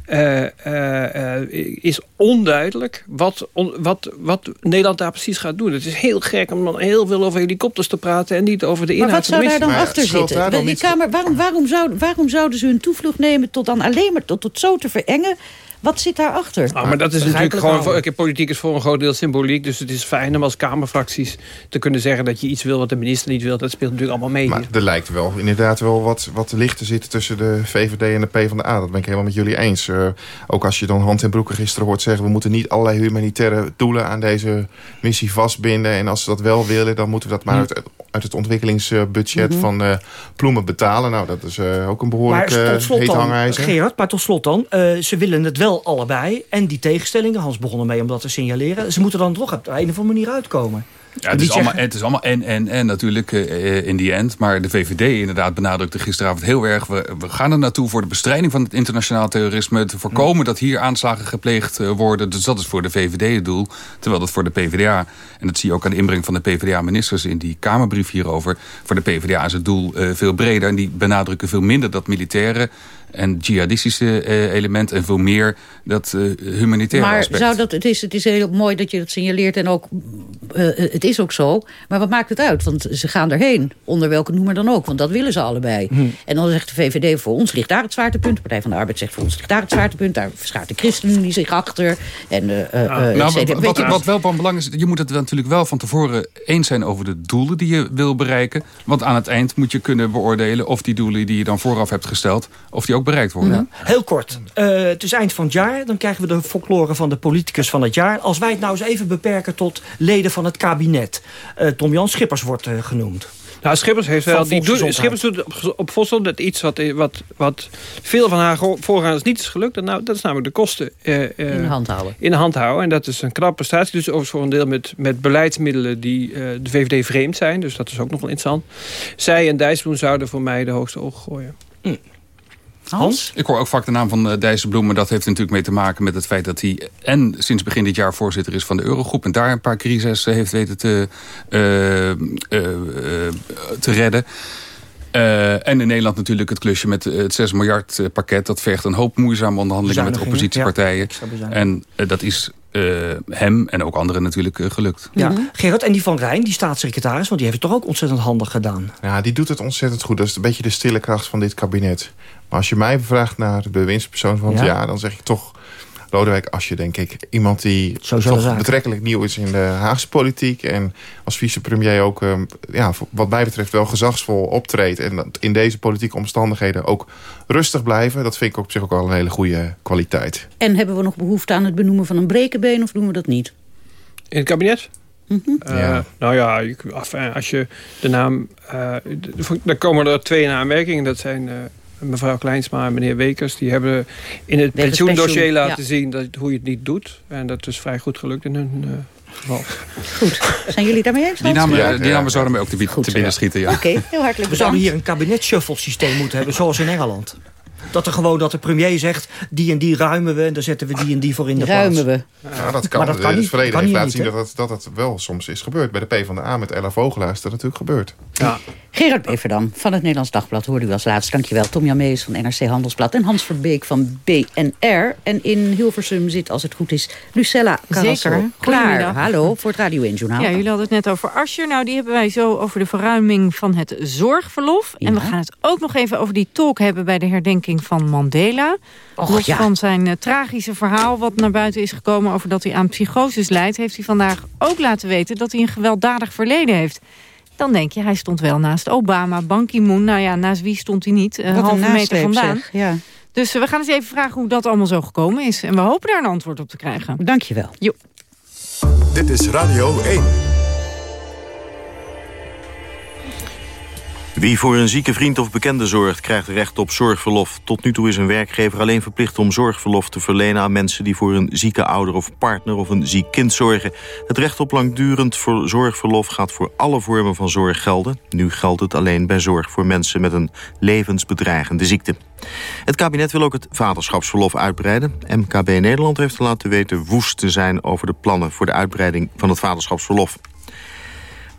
uh, uh, is onduidelijk wat, on, wat, wat Nederland daar precies gaat doen. Het is heel gek om dan heel veel over helikopters te praten... en niet over de inhoud Maar wat zou daar dan maar achter zitten? Dan die kamer, waarom, waarom, zou, waarom zouden ze hun toevlucht nemen tot dan alleen maar tot, tot zo te verengen... Wat zit daarachter? Nou, maar dat is natuurlijk gewoon... Voor, politiek is voor een groot deel symboliek. Dus het is fijn om als Kamerfracties te kunnen zeggen... dat je iets wil wat de minister niet wil. Dat speelt natuurlijk allemaal mee. Maar er lijkt wel inderdaad wel wat, wat licht te zitten... tussen de VVD en de PvdA. Dat ben ik helemaal met jullie eens. Uh, ook als je dan Hand en Broeken gisteren hoort zeggen... we moeten niet allerlei humanitaire doelen aan deze missie vastbinden. En als ze dat wel willen, dan moeten we dat maar hm. uit, uit het ontwikkelingsbudget mm -hmm. van uh, Ploemen betalen. Nou, dat is uh, ook een behoorlijk heet hangijzer. Gerard, maar tot slot dan. ze willen het wel allebei. En die tegenstellingen, Hans begon ermee om dat te signaleren. Ze moeten dan toch op de een of andere manier uitkomen. Ja, het, is allemaal, het is allemaal en, en, en natuurlijk uh, in die end. Maar de VVD inderdaad benadrukte gisteravond heel erg... We, we gaan er naartoe voor de bestrijding van het internationaal terrorisme... te voorkomen dat hier aanslagen gepleegd uh, worden. Dus dat is voor de VVD het doel. Terwijl dat voor de PvdA... en dat zie je ook aan de inbreng van de PvdA-ministers... in die Kamerbrief hierover. Voor de PvdA is het doel uh, veel breder. En die benadrukken veel minder dat militaire en jihadistische uh, element en veel meer dat uh, humanitaire maar aspect. Zou dat, het, is, het is heel mooi dat je dat signaleert en ook, uh, het is ook zo. Maar wat maakt het uit? Want ze gaan erheen, onder welke noemer dan ook. Want dat willen ze allebei. Hm. En dan zegt de VVD, voor ons ligt daar het zwaartepunt. De Partij van de Arbeid zegt, voor ons ligt daar het zwaartepunt. Daar verschaart de ChristenUnie zich achter. En, nou, wat, wat, wat wel van belang is, je moet het natuurlijk wel van tevoren eens zijn over de doelen die je wil bereiken. Want aan het eind moet je kunnen beoordelen of die doelen die je dan vooraf hebt gesteld, of die ook bereikt worden. Ja. Heel kort. Uh, het is eind van het jaar. Dan krijgen we de folklore van de politicus van het jaar. Als wij het nou eens even beperken tot leden van het kabinet. Uh, Tom Jan Schippers wordt uh, genoemd. Nou, Schippers heeft wel. Die doet, Schippers doet op Vossel dat iets wat, wat, wat veel van haar voorgangers niet is gelukt. En nou, dat is namelijk de kosten uh, uh, in de hand houden. In de hand houden. En dat is een knappe prestatie. Dus overigens voor een deel met, met beleidsmiddelen die uh, de VVD vreemd zijn. Dus dat is ook nog wel interessant. Zij en Dijsselbloem zouden voor mij de hoogste ogen gooien. Mm. Hans? Ik hoor ook vaak de naam van uh, Dijsselbloem. Maar dat heeft natuurlijk mee te maken met het feit dat hij... en sinds begin dit jaar voorzitter is van de Eurogroep... en daar een paar crises heeft weten te, uh, uh, te redden. Uh, en in Nederland natuurlijk het klusje met het 6 miljard pakket. Dat vergt een hoop moeizame onderhandelingen met de oppositiepartijen. Ja, en uh, dat is uh, hem en ook anderen natuurlijk gelukt. Ja. Gerard, en die Van Rijn, die staatssecretaris... want die heeft het toch ook ontzettend handig gedaan? Ja, die doet het ontzettend goed. Dat is een beetje de stille kracht van dit kabinet. Maar als je mij vraagt naar de bewindspersoon van het ja. jaar... dan zeg ik toch Lodewijk Asje, denk ik. Iemand die toch betrekkelijk nieuw is in de Haagse politiek. En als vicepremier ook, um, ja, wat mij betreft, wel gezagsvol optreedt. En in deze politieke omstandigheden ook rustig blijven. Dat vind ik op zich ook wel een hele goede kwaliteit. En hebben we nog behoefte aan het benoemen van een brekenbeen of doen we dat niet? In het kabinet? Mm -hmm. uh, ja. Nou ja, als je de naam... Uh, dan komen er twee in aanmerking. Dat zijn uh, mevrouw Kleinsma en meneer Wekers... die hebben in het pensioendossier pensioen, laten ja. zien dat, hoe je het niet doet. En dat is vrij goed gelukt in hun uh, geval. Goed. Zijn jullie daarmee eens? Die namen, ja, die namen zouden mij ook te, goed, te binnen schieten. Ja. Oké, okay, heel hartelijk bedankt. We zouden hier een kabinetshuffle systeem moeten hebben, zoals in Engeland. Dat er gewoon dat de premier zegt, die en die ruimen we... en dan zetten we die en die voor in de ruimen plaats. we. Ja, dat kan. Maar dat kan het niet- verleden kan heeft laten zien niet, dat het, dat het wel soms is gebeurd. Bij de PvdA met Ella Vogelaar is dat natuurlijk gebeurd. Ja. Gerard Beverdam van het Nederlands Dagblad hoorde u als laatst. Dankjewel. Tom Jan Mees van NRC Handelsblad. En Hans Verbeek van BNR. En in Hilversum zit, als het goed is, Lucella Carrasso. Klaar. Hallo, voor het Radio 1 Journaal. Ja, jullie hadden het net over Asscher. Nou, die hebben wij zo over de verruiming van het zorgverlof. En we gaan het ook nog even over die talk hebben... bij de herdenking van Mandela. Och, Los ja. van zijn eh, tragische verhaal wat naar buiten is gekomen... over dat hij aan psychoses lijdt... heeft hij vandaag ook laten weten dat hij een gewelddadig verleden heeft. Dan denk je, hij stond wel naast Obama, Ban Ki-moon. Nou ja, naast wie stond hij niet? Een Wat een halve meter vandaan. zeg. Ja. Dus eh, we gaan eens even vragen hoe dat allemaal zo gekomen is. En we hopen daar een antwoord op te krijgen. Dankjewel. Jo. Dit is Radio 1. Wie voor een zieke vriend of bekende zorgt, krijgt recht op zorgverlof. Tot nu toe is een werkgever alleen verplicht om zorgverlof te verlenen aan mensen die voor een zieke ouder of partner of een ziek kind zorgen. Het recht op langdurend zorgverlof gaat voor alle vormen van zorg gelden. Nu geldt het alleen bij zorg voor mensen met een levensbedreigende ziekte. Het kabinet wil ook het vaderschapsverlof uitbreiden. MKB Nederland heeft laten weten woest te zijn over de plannen voor de uitbreiding van het vaderschapsverlof.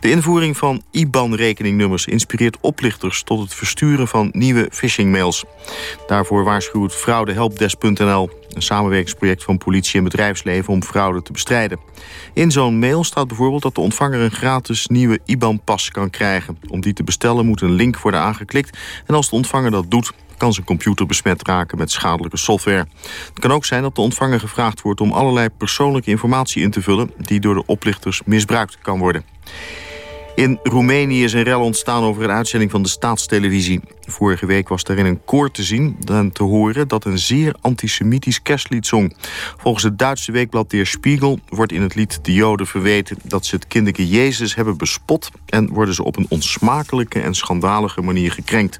De invoering van IBAN-rekeningnummers inspireert oplichters tot het versturen van nieuwe phishingmails. Daarvoor waarschuwt fraudehelpdesk.nl, een samenwerkingsproject van politie en bedrijfsleven om fraude te bestrijden. In zo'n mail staat bijvoorbeeld dat de ontvanger een gratis nieuwe IBAN-pas kan krijgen. Om die te bestellen moet een link worden aangeklikt en als de ontvanger dat doet kan zijn computer besmet raken met schadelijke software. Het kan ook zijn dat de ontvanger gevraagd wordt om allerlei persoonlijke informatie in te vullen die door de oplichters misbruikt kan worden. In Roemenië is een rel ontstaan over een uitzending van de staatstelevisie. Vorige week was daarin een koor te zien en te horen dat een zeer antisemitisch kerstlied zong. Volgens het Duitse weekblad Der Spiegel wordt in het lied de Joden verweten dat ze het kinderke Jezus hebben bespot en worden ze op een onsmakelijke en schandalige manier gekrenkt.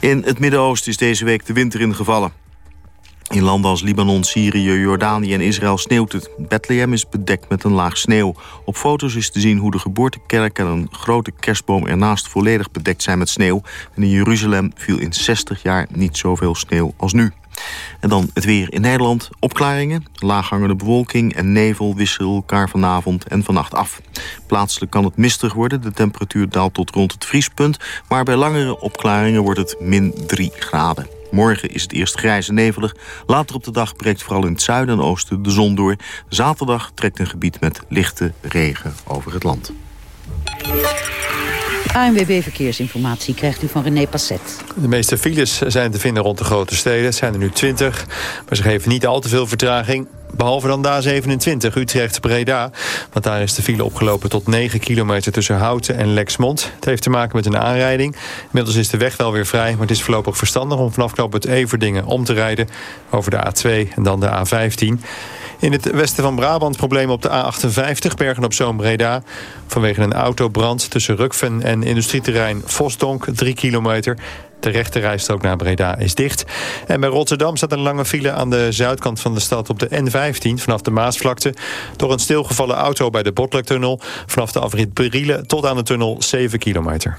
In het Midden-Oosten is deze week de winter ingevallen. In landen als Libanon, Syrië, Jordanië en Israël sneeuwt het. Bethlehem is bedekt met een laag sneeuw. Op foto's is te zien hoe de geboortekerk en een grote kerstboom ernaast volledig bedekt zijn met sneeuw. En in Jeruzalem viel in 60 jaar niet zoveel sneeuw als nu. En dan het weer in Nederland. Opklaringen, laaghangende bewolking en nevel wisselen elkaar vanavond en vannacht af. Plaatselijk kan het mistig worden. De temperatuur daalt tot rond het vriespunt. Maar bij langere opklaringen wordt het min 3 graden. Morgen is het eerst grijs en nevelig. Later op de dag breekt vooral in het zuiden en oosten de zon door. Zaterdag trekt een gebied met lichte regen over het land. ANWB Verkeersinformatie krijgt u van René Passet. De meeste files zijn te vinden rond de grote steden. Het zijn er nu 20, maar ze geven niet al te veel vertraging. Behalve dan de A27 Utrecht-Breda. Want daar is de file opgelopen tot 9 kilometer tussen Houten en Lexmond. Het heeft te maken met een aanrijding. Inmiddels is de weg wel weer vrij, maar het is voorlopig verstandig... om vanaf knoop het Everdingen om te rijden over de A2 en dan de A15... In het westen van Brabant problemen op de A58 Bergen op Zoom Breda. Vanwege een autobrand tussen Rukven en industrieterrein Vosdonk 3 kilometer. De rechte rijstrook naar Breda is dicht. En bij Rotterdam staat een lange file aan de zuidkant van de stad op de N15 vanaf de Maasvlakte. Door een stilgevallen auto bij de Botlektunnel. Vanaf de afrit Brielen tot aan de tunnel 7 kilometer.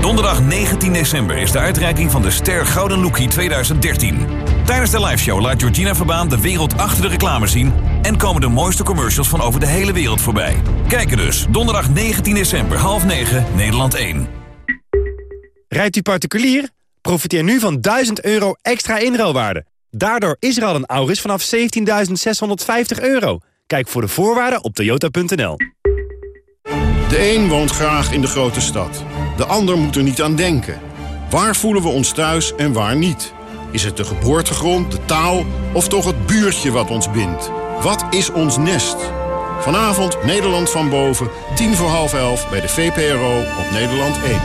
Donderdag 19 december is de uitreiking van de Ster Gouden Lookie 2013. Tijdens de liveshow laat Georgina Verbaan de wereld achter de reclame zien... en komen de mooiste commercials van over de hele wereld voorbij. Kijken dus, donderdag 19 december, half 9, Nederland 1. Rijdt u particulier? Profiteer nu van 1000 euro extra inruilwaarde. Daardoor is er al een Auris vanaf 17.650 euro. Kijk voor de voorwaarden op toyota.nl. De een woont graag in de grote stad. De ander moet er niet aan denken. Waar voelen we ons thuis en waar niet? Is het de geboortegrond, de taal of toch het buurtje wat ons bindt? Wat is ons nest? Vanavond Nederland van boven, tien voor half elf bij de VPRO op Nederland 1.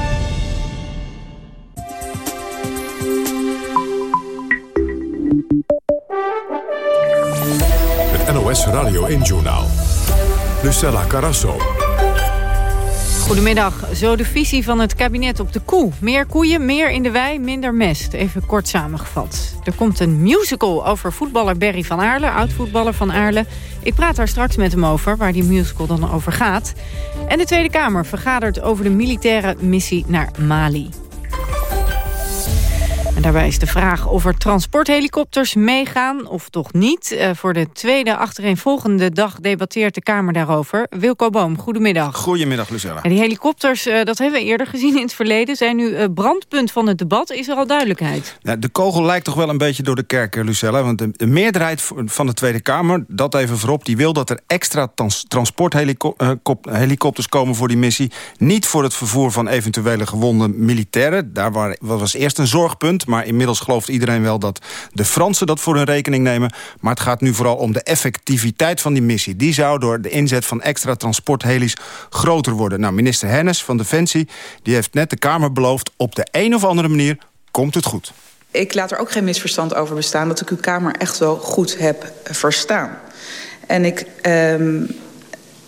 Het NOS Radio 1-journaal. Lucella Carasso. Goedemiddag. Zo de visie van het kabinet op de koe. Meer koeien, meer in de wei, minder mest. Even kort samengevat. Er komt een musical over voetballer Berry van Aarle, oud-voetballer van Aarle. Ik praat daar straks met hem over, waar die musical dan over gaat. En de Tweede Kamer vergadert over de militaire missie naar Mali. En daarbij is de vraag of er transporthelikopters meegaan of toch niet. Uh, voor de tweede achtereenvolgende dag debatteert de Kamer daarover. Wilco Boom, goedemiddag. Goedemiddag, Lucella. En die helikopters, uh, dat hebben we eerder gezien in het verleden... zijn nu uh, brandpunt van het debat. Is er al duidelijkheid? Ja, de kogel lijkt toch wel een beetje door de kerk, Lucella. Want de, de, meerderheid van de Tweede Kamer, dat even voorop... die wil dat er extra trans transporthelikopters komen voor die missie. Niet voor het vervoer van eventuele gewonde militairen. Daar was eerst een zorgpunt maar inmiddels gelooft iedereen wel dat de Fransen dat voor hun rekening nemen. Maar het gaat nu vooral om de effectiviteit van die missie. Die zou door de inzet van extra transporthelis groter worden. Nou, minister Hennis van Defensie die heeft net de Kamer beloofd... op de een of andere manier komt het goed. Ik laat er ook geen misverstand over bestaan... dat ik uw Kamer echt wel goed heb verstaan. En ik... Um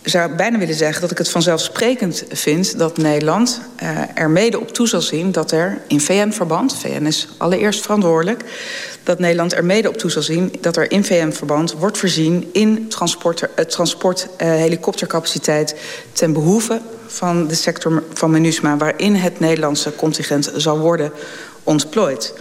zou bijna willen zeggen dat ik het vanzelfsprekend vind... dat Nederland uh, er mede op toe zal zien dat er in VN-verband... VN is allereerst verantwoordelijk... dat Nederland er mede op toe zal zien dat er in VN-verband wordt voorzien... in transport, uh, transport uh, helikoptercapaciteit ten behoeve van de sector van MINUSMA... waarin het Nederlandse contingent zal worden ontplooid.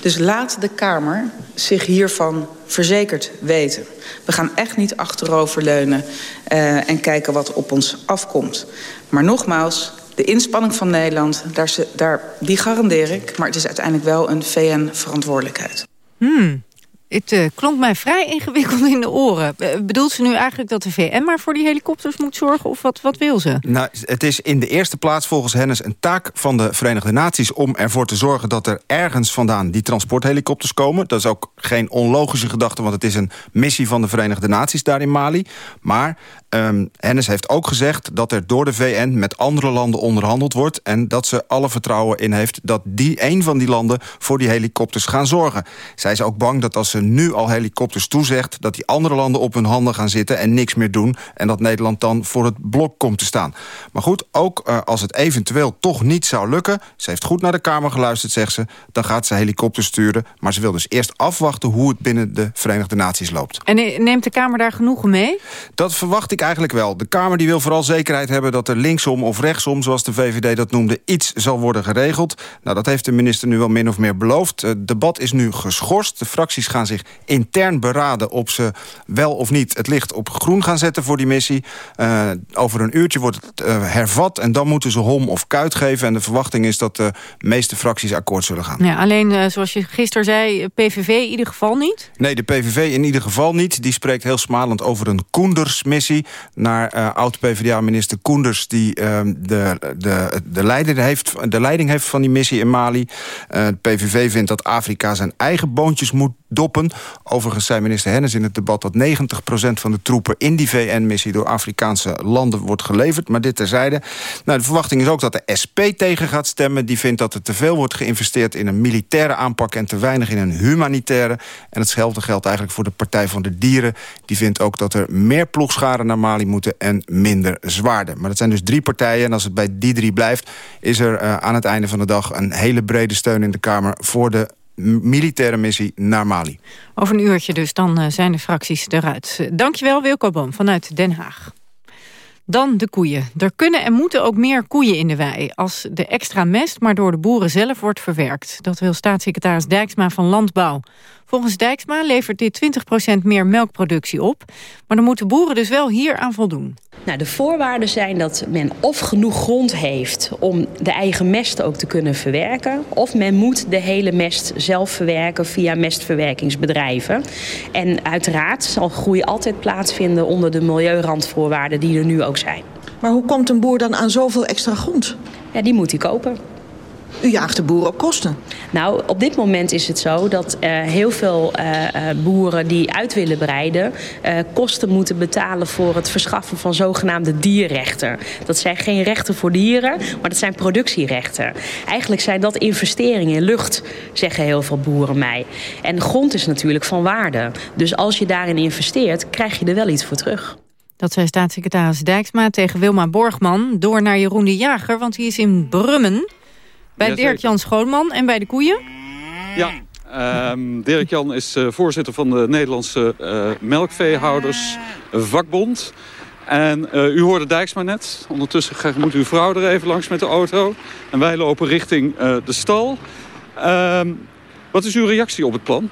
Dus laat de Kamer zich hiervan verzekerd weten. We gaan echt niet achteroverleunen uh, en kijken wat op ons afkomt. Maar nogmaals, de inspanning van Nederland, daar, daar, die garandeer ik. Maar het is uiteindelijk wel een VN-verantwoordelijkheid. Hmm. Het uh, klonk mij vrij ingewikkeld in de oren. Uh, bedoelt ze nu eigenlijk dat de VN maar voor die helikopters moet zorgen? Of wat, wat wil ze? Nou, het is in de eerste plaats volgens Hennis een taak van de Verenigde Naties... om ervoor te zorgen dat er ergens vandaan die transporthelikopters komen. Dat is ook geen onlogische gedachte, want het is een missie van de Verenigde Naties daar in Mali. Maar um, Hennis heeft ook gezegd dat er door de VN met andere landen onderhandeld wordt... en dat ze alle vertrouwen in heeft dat die een van die landen voor die helikopters gaan zorgen. Zij is ook bang dat als ze nu al helikopters toezegt... dat die andere landen op hun handen gaan zitten en niks meer doen... en dat Nederland dan voor het blok komt te staan. Maar goed, ook uh, als het eventueel toch niet zou lukken... ze heeft goed naar de Kamer geluisterd, zegt ze... dan gaat ze helikopters sturen. Maar ze wil dus eerst afwachten hoe het binnen de Verenigde Naties loopt. En neemt de Kamer daar genoegen mee? Dat verwacht ik eigenlijk wel. De Kamer die wil vooral zekerheid hebben dat er linksom of rechtsom... zoals de VVD dat noemde, iets zal worden geregeld. Nou, dat heeft de minister nu wel min of meer beloofd. Het debat is nu geschorst. De fracties gaan zich intern beraden op ze wel of niet het licht op groen gaan zetten voor die missie. Uh, over een uurtje wordt het uh, hervat en dan moeten ze hom of kuit geven. En de verwachting is dat de meeste fracties akkoord zullen gaan. Ja, alleen uh, zoals je gisteren zei, PVV in ieder geval niet? Nee, de PVV in ieder geval niet. Die spreekt heel smalend over een Koenders-missie... naar oud-PVDA-minister Koenders... die de, de, de, leider heeft, de leiding heeft van die missie in Mali. de PVV vindt dat Afrika zijn eigen boontjes moet doppen. Overigens zei minister Hennis in het debat dat 90% van de troepen in die VN-missie door Afrikaanse landen wordt geleverd. Maar dit terzijde. Nou, de verwachting is ook dat de SP tegen gaat stemmen. Die vindt dat er te veel wordt geïnvesteerd in een militaire aanpak en te weinig in een humanitaire. En hetzelfde geldt eigenlijk voor de Partij van de Dieren. Die vindt ook dat er meer ploegscharen naar Mali moeten en minder zwaarden. Maar dat zijn dus drie partijen. En als het bij die drie blijft, is er uh, aan het einde van de dag een hele brede steun in de Kamer voor de militaire missie naar Mali. Over een uurtje dus, dan uh, zijn de fracties eruit. Dankjewel Wilco Boom vanuit Den Haag. Dan de koeien. Er kunnen en moeten ook meer koeien in de wei... als de extra mest maar door de boeren zelf wordt verwerkt. Dat wil staatssecretaris Dijksma van Landbouw. Volgens Dijksma levert dit 20% meer melkproductie op. Maar dan moeten boeren dus wel hier aan voldoen. Nou, de voorwaarden zijn dat men of genoeg grond heeft om de eigen mest ook te kunnen verwerken. Of men moet de hele mest zelf verwerken via mestverwerkingsbedrijven. En uiteraard zal groei altijd plaatsvinden onder de milieurandvoorwaarden die er nu ook zijn. Maar hoe komt een boer dan aan zoveel extra grond? Ja, die moet hij kopen. U jaagt de boeren op kosten. Nou, op dit moment is het zo dat uh, heel veel uh, boeren die uit willen breiden... Uh, kosten moeten betalen voor het verschaffen van zogenaamde dierrechten. Dat zijn geen rechten voor dieren, maar dat zijn productierechten. Eigenlijk zijn dat investeringen in lucht, zeggen heel veel boeren mij. En de grond is natuurlijk van waarde. Dus als je daarin investeert, krijg je er wel iets voor terug. Dat zei staatssecretaris Dijksma tegen Wilma Borgman. Door naar Jeroen de Jager, want hij is in Brummen... Bij Dirk-Jan Schoonman en bij de koeien? Ja, um, Dirk-Jan is uh, voorzitter van de Nederlandse uh, Melkveehouders Vakbond. En uh, u hoorde Dijksma net. Ondertussen moet uw vrouw er even langs met de auto. En wij lopen richting de stal. Ehm, wat is uw reactie op het plan?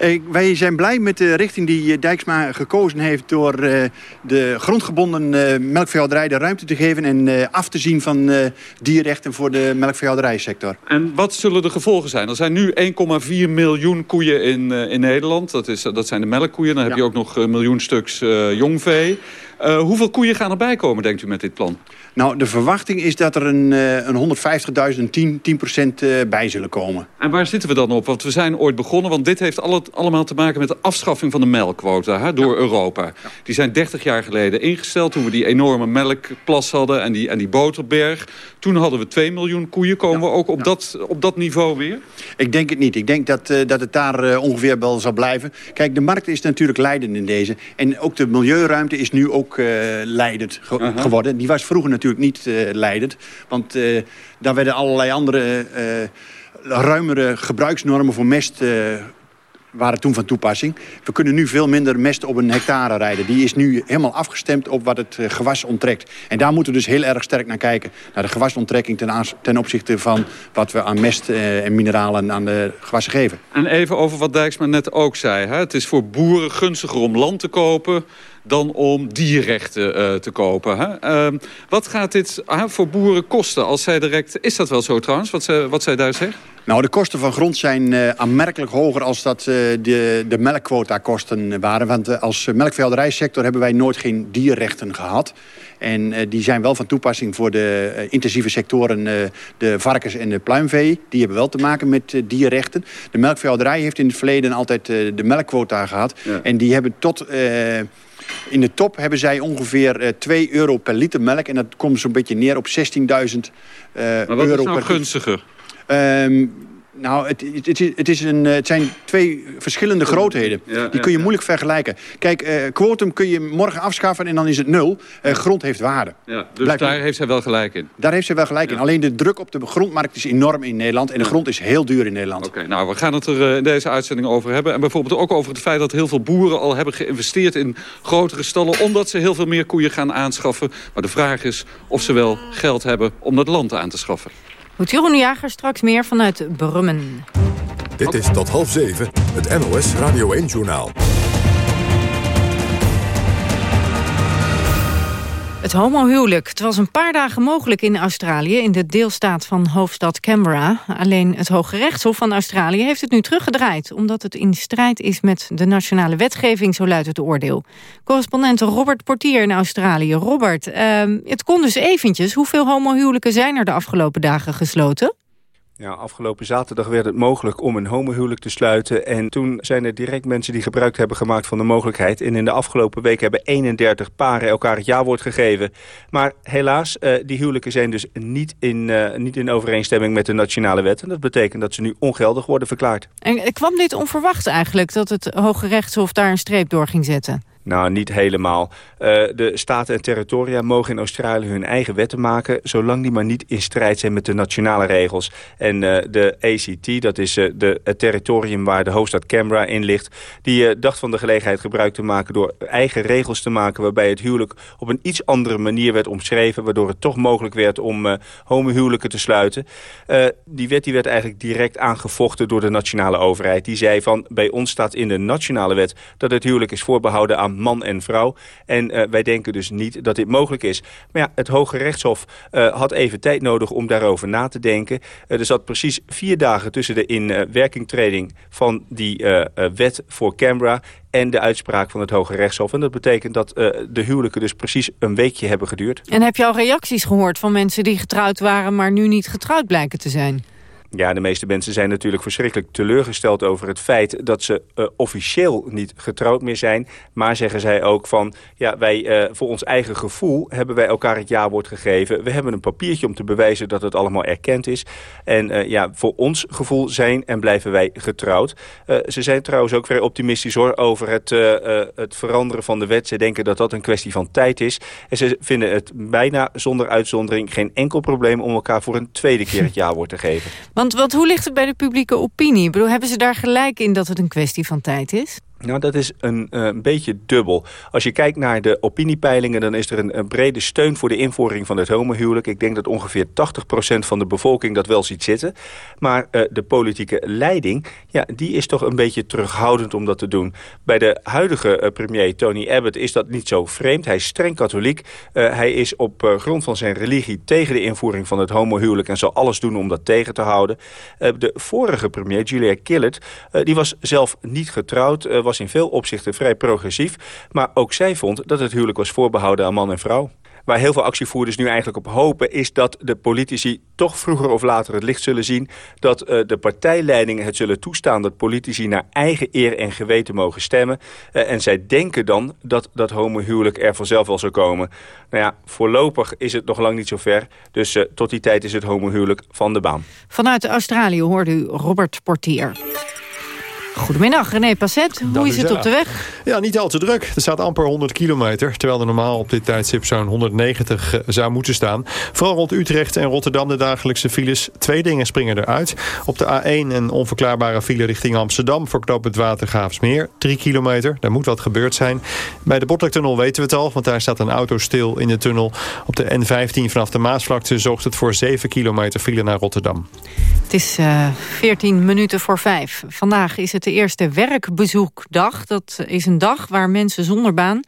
Eh, wij zijn blij met de richting die eh, Dijksma gekozen heeft... door eh, de grondgebonden melkveehouderij de ruimte te geven... en af te zien van dierrechten voor de melkveehouderijsector. En wat zullen de gevolgen zijn? Er zijn nu 1,4 miljoen koeien in, in Nederland. Dat, is, dat zijn de melkkoeien. Dan heb je ook nog een miljoen stuks jongvee. Hoeveel koeien gaan erbij komen, denkt u, met dit plan? Nou, de verwachting is dat er een, een 150.000, 10, 10 bij zullen komen. En waar zitten we dan op? Want we zijn ooit begonnen, want dit heeft alle, allemaal te maken met de afschaffing van de melkquota hè, door Europa. Die zijn 30 jaar geleden ingesteld toen we die enorme melkplas hadden en die, en die boterberg. Toen hadden we 2 miljoen koeien. Komen we ook op, dat, op dat niveau weer? Ik denk het niet. Ik denk dat, uh, dat het daar uh, ongeveer wel zal blijven. Kijk, de markt is natuurlijk leidend in deze. En ook de milieuruimte is nu ook uh, leidend ge -huh. geworden. Die was vroeger natuurlijk niet leidend. Want daar werden allerlei andere ruimere gebruiksnormen voor mest waren toen van toepassing. We kunnen nu veel minder mest op een hectare rijden. Die is nu helemaal afgestemd op wat het gewas onttrekt. En daar moeten we dus heel erg sterk naar kijken. Naar de gewasonttrekking ten, ten opzichte van wat we aan mest en mineralen aan de gewassen geven. En even over wat Dijksma net ook zei. Hè? Het is voor boeren gunstiger om land te kopen dan om dierrechten uh, te kopen. Hè? Uh, wat gaat dit uh, voor boeren kosten als zij direct... Is dat wel zo trouwens, wat, ze, wat zij daar zegt? Nou, de kosten van grond zijn uh, aanmerkelijk hoger als dat uh, de, de melkquota kosten waren. Want uh, als melkveehouderijsector hebben wij nooit geen dierrechten gehad. En die zijn wel van toepassing voor de intensieve sectoren, de varkens en de pluimvee. Die hebben wel te maken met dierrechten. De melkveehouderij heeft in het verleden altijd de melkquota gehad. Ja. En die hebben tot... In de top hebben zij ongeveer uh, 2 euro per liter melk. En dat komt zo'n beetje neer op 16.000 uh, maar wat euro is nou per gunstiger? Um, nou, het, het, het, is een, het zijn twee verschillende grootheden. Ja, Die kun je ja, moeilijk vergelijken. Kijk, uh, quotum kun je morgen afschaffen en dan is het nul. Uh, grond heeft waarde. Ja, dus daar heeft zij wel gelijk in? Daar heeft zij wel gelijk in. Alleen de druk op de grondmarkt is enorm in Nederland. En de grond is heel duur in Nederland. Oké, okay, nou, we gaan het er uh, in deze uitzending over hebben. En bijvoorbeeld ook over het feit dat heel veel boeren al hebben geïnvesteerd in grotere stallen. Omdat ze heel veel meer koeien gaan aanschaffen. Maar de vraag is of ze wel geld hebben om dat land aan te schaffen. Goed, Jeroen Jager straks meer vanuit Brummen. Dit is tot half zeven, het NOS Radio 1-journaal. Het homohuwelijk. Het was een paar dagen mogelijk in Australië... in de deelstaat van hoofdstad Canberra. Alleen het Hoge Rechtshof van Australië heeft het nu teruggedraaid... omdat het in strijd is met de nationale wetgeving, zo luidt het oordeel. Correspondent Robert Portier in Australië. Robert, uh, het kon dus eventjes. Hoeveel homohuwelijken zijn er de afgelopen dagen gesloten? Ja, afgelopen zaterdag werd het mogelijk om een homohuwelijk te sluiten. En toen zijn er direct mensen die gebruik hebben gemaakt van de mogelijkheid. En in de afgelopen week hebben 31 paren elkaar het jawoord gegeven. Maar helaas, uh, die huwelijken zijn dus niet in, uh, niet in overeenstemming met de nationale wet. En dat betekent dat ze nu ongeldig worden verklaard. En kwam dit onverwacht eigenlijk, dat het Hoge Rechtshof daar een streep door ging zetten? Nou, niet helemaal. Uh, de staten en territoria mogen in Australië hun eigen wetten maken... zolang die maar niet in strijd zijn met de nationale regels. En uh, de ACT, dat is uh, de, het territorium waar de hoofdstad Canberra in ligt... die dacht van de gelegenheid gebruik te maken door eigen regels te maken... waarbij het huwelijk op een iets andere manier werd omschreven... waardoor het toch mogelijk werd om homohuwelijken te sluiten. die wet die werd eigenlijk direct aangevochten door de nationale overheid. Die zei van, bij ons staat in de nationale wet... dat het huwelijk is voorbehouden aan man en vrouw. En wij denken dus niet dat dit mogelijk is. Maar ja, het Hoge Rechtshof had even tijd nodig om daarover na te denken. er zat precies vier dagen tussen de inwerkingtreding van die wet voor Canberra en de uitspraak van het Hoge Rechtshof. En dat betekent dat de huwelijken dus precies een weekje hebben geduurd. En heb je al reacties gehoord van mensen die getrouwd waren... maar nu niet getrouwd blijken te zijn? Ja, de meeste mensen zijn natuurlijk verschrikkelijk teleurgesteld over het feit dat ze uh, officieel niet getrouwd meer zijn. Maar zeggen zij ook van, ja, wij uh, voor ons eigen gevoel hebben wij elkaar het jawoord gegeven. We hebben een papiertje om te bewijzen dat het allemaal erkend is. En uh, ja, voor ons gevoel zijn en blijven wij getrouwd. ze zijn trouwens ook vrij optimistisch hoor over het, het veranderen van de wet. Ze denken dat dat een kwestie van tijd is. En ze vinden het bijna zonder uitzondering geen enkel probleem om elkaar voor een tweede keer het jawoord te geven. Want, want hoe ligt het bij de publieke opinie? Ik bedoel, hebben ze daar gelijk in dat het een kwestie van tijd is? Nou, dat is een, uh, een beetje dubbel. Als je kijkt naar de opiniepeilingen... dan is er een, brede steun voor de invoering van het homohuwelijk. Ik denk dat ongeveer 80% van de bevolking dat wel ziet zitten. Maar uh, de politieke leiding, ja, die is toch een beetje terughoudend om dat te doen. Bij de huidige uh, premier Tony Abbott is dat niet zo vreemd. Hij is streng katholiek. hij is op grond van zijn religie tegen de invoering van het homohuwelijk... en zal alles doen om dat tegen te houden. de vorige premier, Julia Gillard, die was zelf niet getrouwd was in veel opzichten vrij progressief. Maar ook zij vond dat het huwelijk was voorbehouden aan man en vrouw. Waar heel veel actievoerders nu eigenlijk op hopen... is dat de politici toch vroeger of later het licht zullen zien... dat uh, de partijleidingen het zullen toestaan dat politici naar eigen eer en geweten mogen stemmen. Uh, en zij denken dan dat dat homohuwelijk er vanzelf wel zou komen. Nou ja, voorlopig is het nog lang niet zo ver. Dus uh, tot die tijd is het homohuwelijk van de baan. Vanuit Australië hoorde u Robert Portier. Goedemiddag, René Passet. Hoe is het op de weg? Ja, niet al te druk. Er staat amper 100 kilometer, terwijl er normaal op dit tijdstip zo'n 190 eh, zou moeten staan. Vooral rond Utrecht en Rotterdam de dagelijkse files. Twee dingen springen eruit. Op de A1 een onverklaarbare file richting Amsterdam voor knoop het Watergraafsmeer. 3 kilometer, daar moet wat gebeurd zijn. Bij de Botlektunnel weten we het al, want daar staat een auto stil in de tunnel. Op de N15 vanaf de Maasvlakte zorgt het voor 7 kilometer file naar Rotterdam. Het is uh, eh, 14 minuten voor 5. Vandaag is het de eerste werkbezoekdag. Dat is een dag waar mensen zonder baan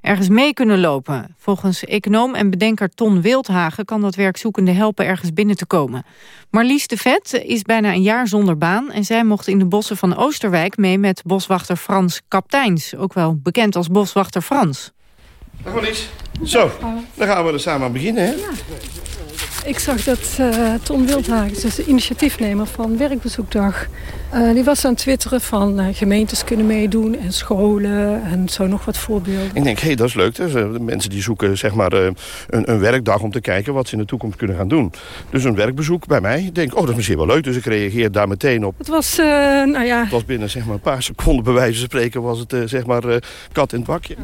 ergens mee kunnen lopen. Volgens econoom en bedenker Ton Wildhagen kan dat werkzoekende helpen ergens binnen te komen. Marlies de Vet is bijna een jaar zonder baan... en zij mocht in de bossen van Oosterwijk mee met boswachter Frans Kapteins. Ook wel bekend als boswachter Frans. Dag Marlies. Zo, dan gaan we er samen aan beginnen, hè? Ja. Ik zag dat uh, Ton Wildhagen, dus de initiatiefnemer van Werkbezoekdag... Uh, die was aan het twitteren van uh, gemeentes kunnen meedoen en scholen en zo nog wat voorbeelden. Ik denk, hé, hey, dat is leuk. Dus, uh, mensen die zoeken zeg maar een, een, werkdag om te kijken wat ze in de toekomst kunnen gaan doen. Dus een werkbezoek bij mij. Ik denk, oh, dat is misschien wel leuk. Dus ik reageer daar meteen op. Het was, nou ja... Het was binnen zeg maar, een paar seconden bij wijze van spreken was het zeg maar kat in het bakje.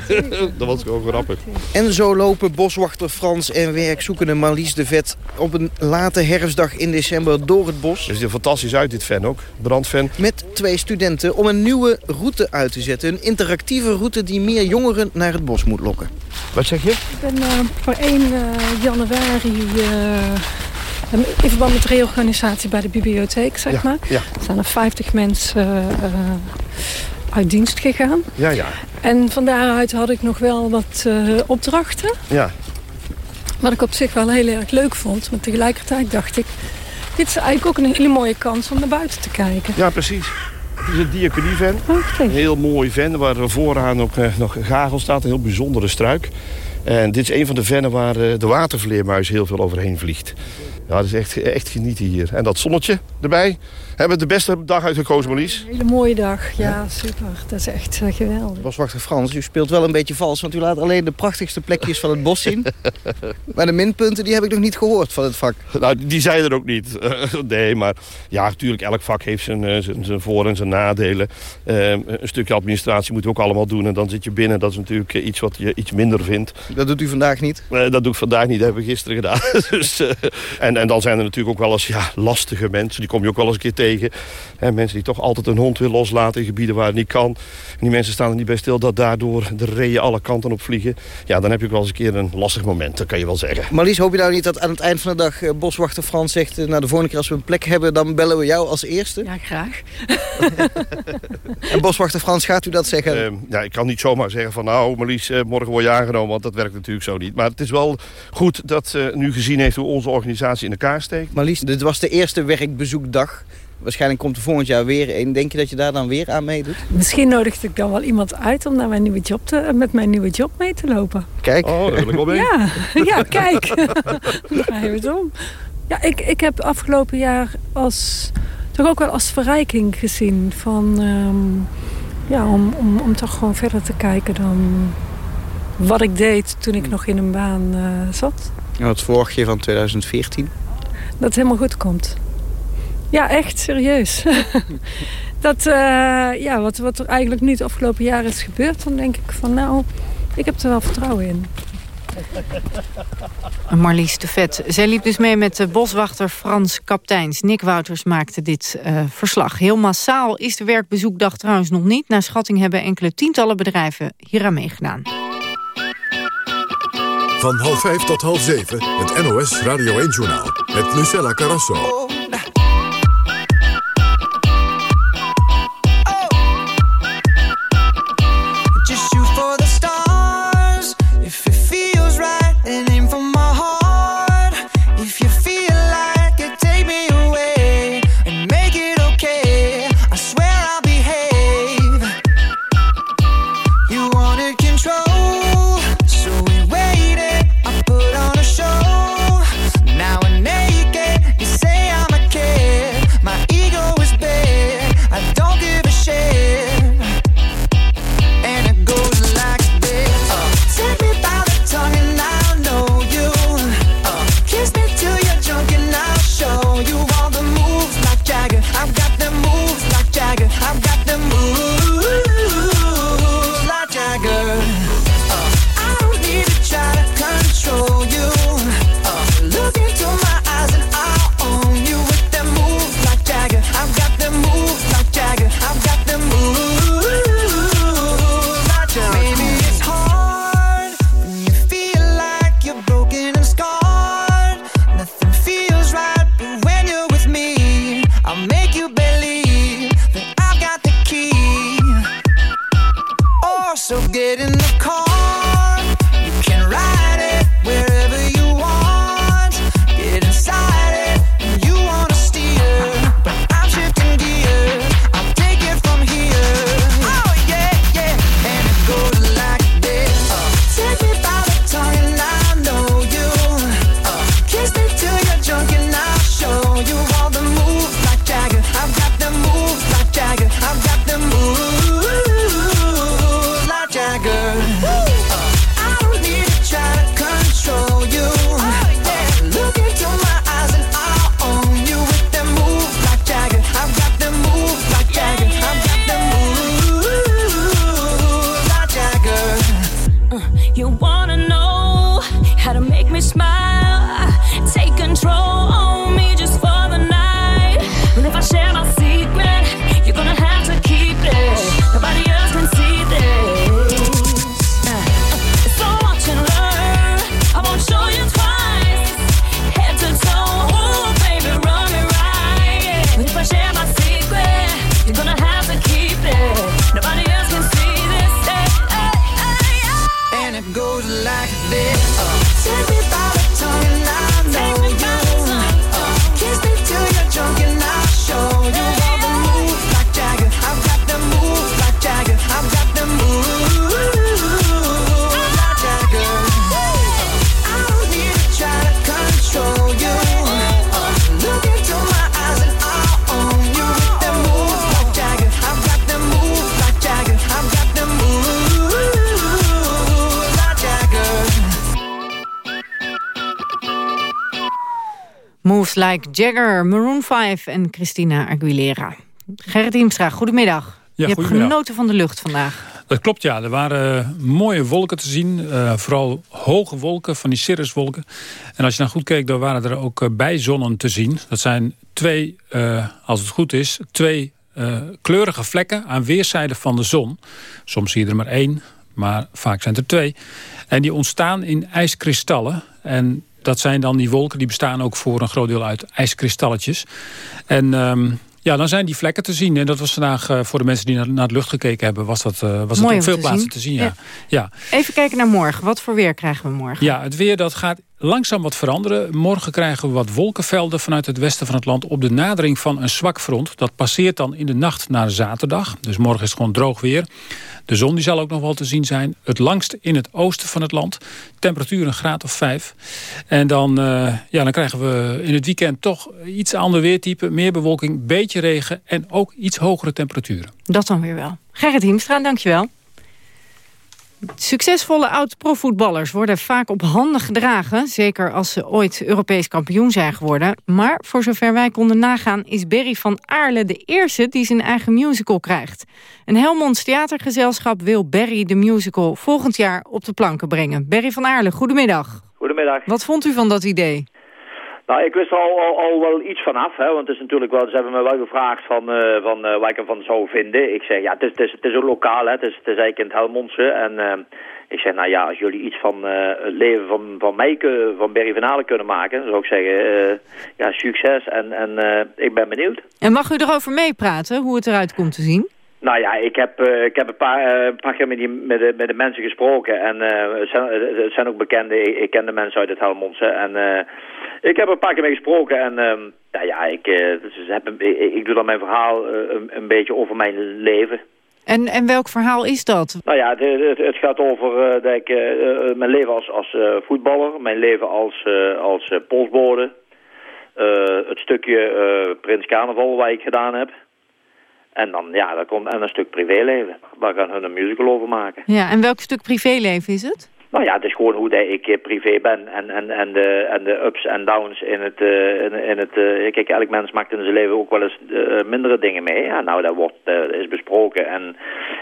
dat was gewoon grappig. En zo lopen boswachter Frans en werkzoekende Marlies de Vet op een late herfstdag in december door het bos. Het ziet er fantastisch uit, dit fan ook brandfan. Met twee studenten om een nieuwe route uit te zetten. Een interactieve route die meer jongeren naar het bos moet lokken. Wat zeg je? Ik ben uh, voor 1 uh, januari... Uh, in verband met de reorganisatie bij de bibliotheek, zeg ja, maar. Ja. Er zijn er 50 mensen uit dienst gegaan. Ja, ja. En van daaruit had ik nog wel wat opdrachten. Ja. Wat ik op zich wel heel erg leuk vond. Maar tegelijkertijd dacht ik... Dit is eigenlijk ook een hele mooie kans om naar buiten te kijken. Ja, precies. Het is een diaconie-ven. een heel mooi ven waar vooraan ook uh, nog gagel staat. Een heel bijzondere struik. En dit is een van de vennen waar uh, de watervleermuis heel veel overheen vliegt. Ja, dat is echt, echt genieten hier. En dat zonnetje erbij. Hebben we de beste dag uitgekozen, Marlies? Een hele mooie dag, ja, super. Dat is echt uh, geweldig. Boswachter Frans, u speelt wel een beetje vals... want u laat alleen de prachtigste plekjes van het bos zien. maar de minpunten die heb ik nog niet gehoord van het vak. Nou, die zijn er ook niet. nee, maar ja, natuurlijk, elk vak heeft zijn, eh, zijn, zijn voor- en zijn nadelen. Uh, een stukje administratie moeten we ook allemaal doen. En dan zit je binnen. Dat is natuurlijk iets wat je iets minder vindt. Dat doet u vandaag niet? dat doe ik vandaag niet. Dat hebben we gisteren gedaan. dus, en en dan zijn er natuurlijk ook wel eens ja, lastige mensen. Die kom je ook wel eens een keer tegen. Hè, mensen die toch altijd een hond willen loslaten in gebieden waar het niet kan. En die mensen staan er niet bij stil dat daardoor de reeën alle kanten op vliegen. Ja, dan heb je ook wel eens een keer een lastig moment, dat kan je wel zeggen. Marlies, hoop je nou niet dat aan het eind van de dag... boswachter Frans zegt... nou, de volgende keer als we een plek hebben... dan bellen we jou als eerste? Ja, graag. en boswachter Frans, gaat u dat zeggen? Uh, ja, ik kan niet zomaar zeggen van... nou, Marlies, uh, morgen word je aangenomen, want dat werkt natuurlijk zo niet. Maar het is wel goed dat ze uh, nu gezien heeft hoe onze organisatie in elkaar steekt. Marlies, dit was de eerste werkbezoekdag. Waarschijnlijk komt er volgend jaar weer een. Denk je dat je daar dan weer aan meedoet? Misschien nodigde ik dan wel iemand uit om naar mijn nieuwe job te, met mijn nieuwe job mee te lopen. Kijk. Oh, daar wil ik wel mee. Ja, ja kijk. dan ga je het om. Ja, ik, ik heb afgelopen jaar als, toch ook wel als verrijking gezien. Van, um, ja, om, om, om toch gewoon verder te kijken dan wat ik deed toen ik nog in een baan uh, zat. Ja, het vorige van 2014. Dat het helemaal goed komt. Ja, echt, serieus. dat, uh, ja, wat, wat er eigenlijk nu het afgelopen jaar is gebeurd... dan denk ik van nou, ik heb er wel vertrouwen in. Marlies de Vet. Zij liep dus mee met de boswachter Frans Kapteins. Nick Wouters maakte dit uh, verslag. Heel massaal is de werkbezoekdag trouwens nog niet. Naar schatting hebben enkele tientallen bedrijven hieraan meegedaan. Van half vijf tot half zeven, het NOS Radio 1-journaal. Met Lucella Carrasso. it goes like this. Uh. Take me by the tongue and I know you. Uh. Kiss me till you're drunk and I'll show you. Jagger, Maroon 5 en Christina Aguilera. Gerrit Hiemstra, goedemiddag. Ja, je hebt genoten van de lucht vandaag. Dat klopt, ja. Er waren mooie wolken te zien. Uh, vooral hoge wolken, van die cirruswolken. En als je nou goed keek, dan waren er ook uh, bijzonnen te zien. Dat zijn twee, uh, als het goed is, twee kleurige vlekken aan weerszijden van de zon. Soms zie je er maar één, maar vaak zijn er twee. En die ontstaan in ijskristallen. En dat zijn dan die wolken, die bestaan ook voor een groot deel uit ijskristalletjes. En um, ja, dan zijn die vlekken te zien. En dat was vandaag uh, voor de mensen die naar, naar het lucht gekeken hebben... was dat, uh, was Mooi op veel te plaatsen zien. te zien. Ja. Ja. Ja. Even kijken naar morgen. Wat voor weer krijgen we morgen? Ja, het weer dat gaat langzaam wat veranderen. Morgen krijgen we wat wolkenvelden vanuit het westen van het land... op de nadering van een zwak front. Dat passeert dan in de nacht naar zaterdag. Dus morgen is het gewoon droog weer. De zon die zal ook nog wel te zien zijn. Het langst in het oosten van het land. Temperatuur een graad of vijf. En dan, uh, ja, dan krijgen we in het weekend toch iets ander weertype. Meer bewolking, beetje regen en ook iets hogere temperaturen. Dat dan weer wel. Gerrit Hiemstra, dankjewel. Succesvolle oud-profvoetballers worden vaak op handen gedragen. Zeker als ze ooit Europees kampioen zijn geworden. Maar voor zover wij konden nagaan is Berry van Aarle de eerste die zijn eigen musical krijgt. Een Helmonds theatergezelschap wil Berry de musical volgend jaar op de planken brengen. Berry van Aarle, goedemiddag. Goedemiddag. Wat vond u van dat idee? Nou, ik wist er al, al, al wel iets vanaf, hè, want het is natuurlijk wel, ze hebben me wel gevraagd van, uh, van uh, waar ik ervan zou vinden. Ik zeg, ja, het is, het is, het is ook lokaal, hè, het, is, het is eigenlijk in het Helmondse. En uh, ik zeg, nou ja, als jullie iets van het leven van, van mij, kunnen, van Berry van Halen kunnen maken, dan zou ik zeggen, ja, succes en, en ik ben benieuwd. En mag u erover meepraten, hoe het eruit komt te zien? Nou ja, ik heb, ik heb een, paar, een paar keer met, die, met, de, met de mensen gesproken. En het, zijn, het zijn ook bekende, ik, ik ken de mensen uit het Helmondse. En ik heb er een paar keer mee gesproken. En nou ja, ik, dus heb, ik, ik, doe dan mijn verhaal een, een, beetje over mijn leven. En, en welk verhaal is dat? Nou ja, het, het, gaat over dat ik, mijn leven als, als voetballer, mijn leven als, als postbode. het stukje Prins Carnaval waar ik gedaan heb. En dan, ja, dat komt en een stuk privéleven. Daar gaan hun een musical over maken. Ja, en welk stuk privéleven is het? Nou ja, het is gewoon hoe ik privé ben en, en, en, de, en de ups en downs in het... Uh, in, in het uh, kijk, elk mens maakt in zijn leven ook wel eens mindere dingen mee. Ja, nou, dat wordt, is besproken en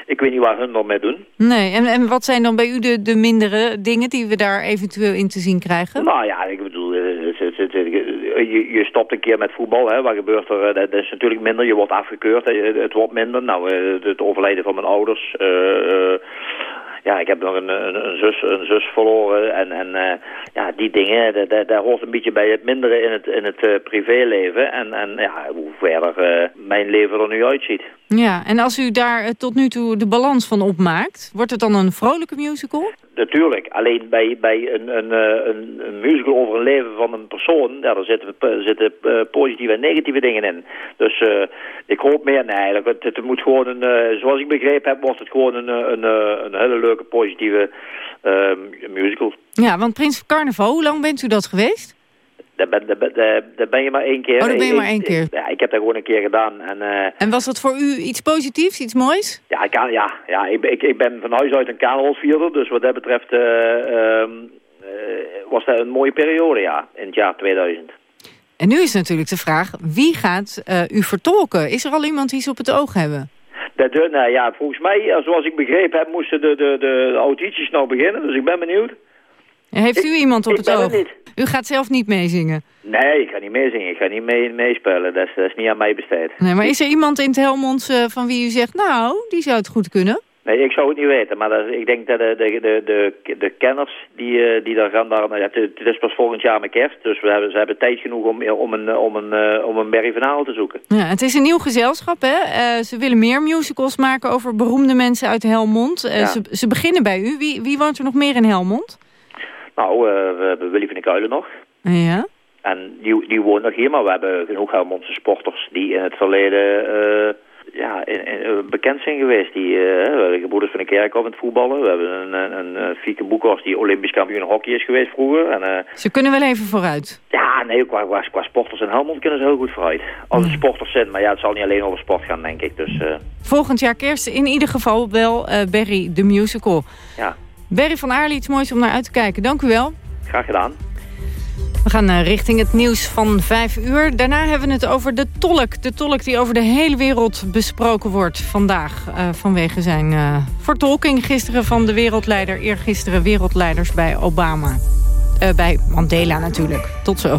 ik weet niet waar hun dan mee doen. Nee, en, en wat zijn dan bij u de, de mindere dingen die we daar eventueel in te zien krijgen? Nou ja, ik bedoel, je, je stopt een keer met voetbal, hè. Wat gebeurt er? Dat is natuurlijk minder, je wordt afgekeurd, het wordt minder. Nou, het overlijden van mijn ouders ja, ik heb nog een, een, zus, een zus verloren. En, en uh, ja, die dingen, dat, hoort een beetje bij het mindere in het, in het uh, privéleven. En, en ja, hoe verder uh, mijn leven er nu uitziet. Ja, en als u daar tot nu toe de balans van opmaakt, wordt het dan een vrolijke musical? Natuurlijk, alleen bij, bij een, een, een, een musical over een leven van een persoon, ja, daar zitten, zitten positieve en negatieve dingen in. Dus uh, ik hoop meer, nee, het, moet gewoon een, zoals ik begrepen heb, wordt het gewoon een, een, een hele leuke, positieve musical. Ja, want Prins Carnaval, hoe lang bent u dat geweest? Daar ben, daar, daar, daar ben je maar één keer. Oh, daar ben je maar één keer. Ja, ik heb dat gewoon een keer gedaan. En, uh, en was dat voor u iets positiefs, iets moois? Ja, ik, kan, ja, ja ik, ik, ik ben van huis uit een carnavalsvierder. Dus wat dat betreft uh, uh, was dat een mooie periode, ja, in het jaar 2000. En nu is natuurlijk de vraag, wie gaat u vertolken? Is er al iemand die ze op het oog hebben? Dat, nou ja, volgens mij, zoals ik begrepen heb, moesten de, de, de audities nou beginnen. Dus ik ben benieuwd. Heeft u ik, iemand op het oog? Niet. U gaat zelf niet meezingen? Nee, ik ga niet meezingen. Ik ga niet mee, meespelen. Dat is, dat is niet aan mij besteed. Nee, maar is er iemand in het Helmond uh, van wie u zegt... nou, die zou het goed kunnen? Nee, ik zou het niet weten. Maar dat, ik denk dat de, de, de, de, de kenners die, uh, die daar gaan... Daar, nou ja, het, het is pas volgend jaar met kerst. Dus we hebben, ze hebben tijd genoeg om, om een, om een, om een Berry van te zoeken. Ja, het is een nieuw gezelschap, hè? Uh, ze willen meer musicals maken over beroemde mensen uit Helmond. Ja. Ze, ze beginnen bij u. Wie, wie woont er nog meer in Helmond? Nou, uh, we hebben Willy van de Kuilen nog. Ja. En die, die woont nog hier, maar we hebben genoeg Helmondse sporters die in het verleden uh, ja, in, in, bekend zijn geweest. Die, uh, de gebroeders van de Kerkhof in het voetballen. We hebben een, een, een Fieke Boekhorst die Olympisch kampioen hockey is geweest vroeger. En, uh, ze kunnen wel even vooruit. Ja, nee, qua, qua, qua sporters in Helmond kunnen ze heel goed vooruit. Als het sporters zijn, maar ja, het zal niet alleen over sport gaan, denk ik. Dus, Volgend jaar kerst in ieder geval wel Berry the Musical. Ja. Berry van Aarle, iets moois om naar uit te kijken. Dank u wel. Graag gedaan. We gaan uh, richting het nieuws van vijf uur. Daarna hebben we het over de tolk. De tolk die over de hele wereld besproken wordt vandaag. Uh, vanwege zijn uh, vertolking gisteren van de wereldleider. Eergisteren wereldleiders bij Obama. bij Mandela natuurlijk. Tot zo.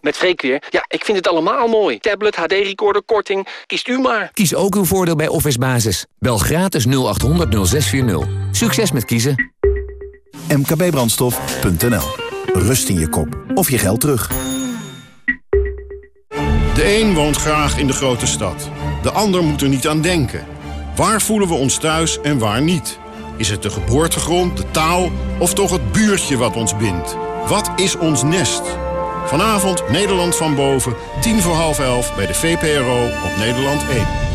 Met Freek weer. Ja, ik vind het allemaal mooi. Tablet, HD-recorder, korting. Kiest u maar. Kies ook uw voordeel bij Office Basis. Bel gratis 0800 0640. Succes met kiezen. mkbbrandstof.nl Rust in je kop of je geld terug. De een woont graag in de grote stad. De ander moet er niet aan denken. Waar voelen we ons thuis en waar niet? Is het de geboortegrond, de taal of toch het buurtje wat ons bindt? Wat is ons nest? Vanavond Nederland van boven, tien voor half elf bij de VPRO op Nederland 1.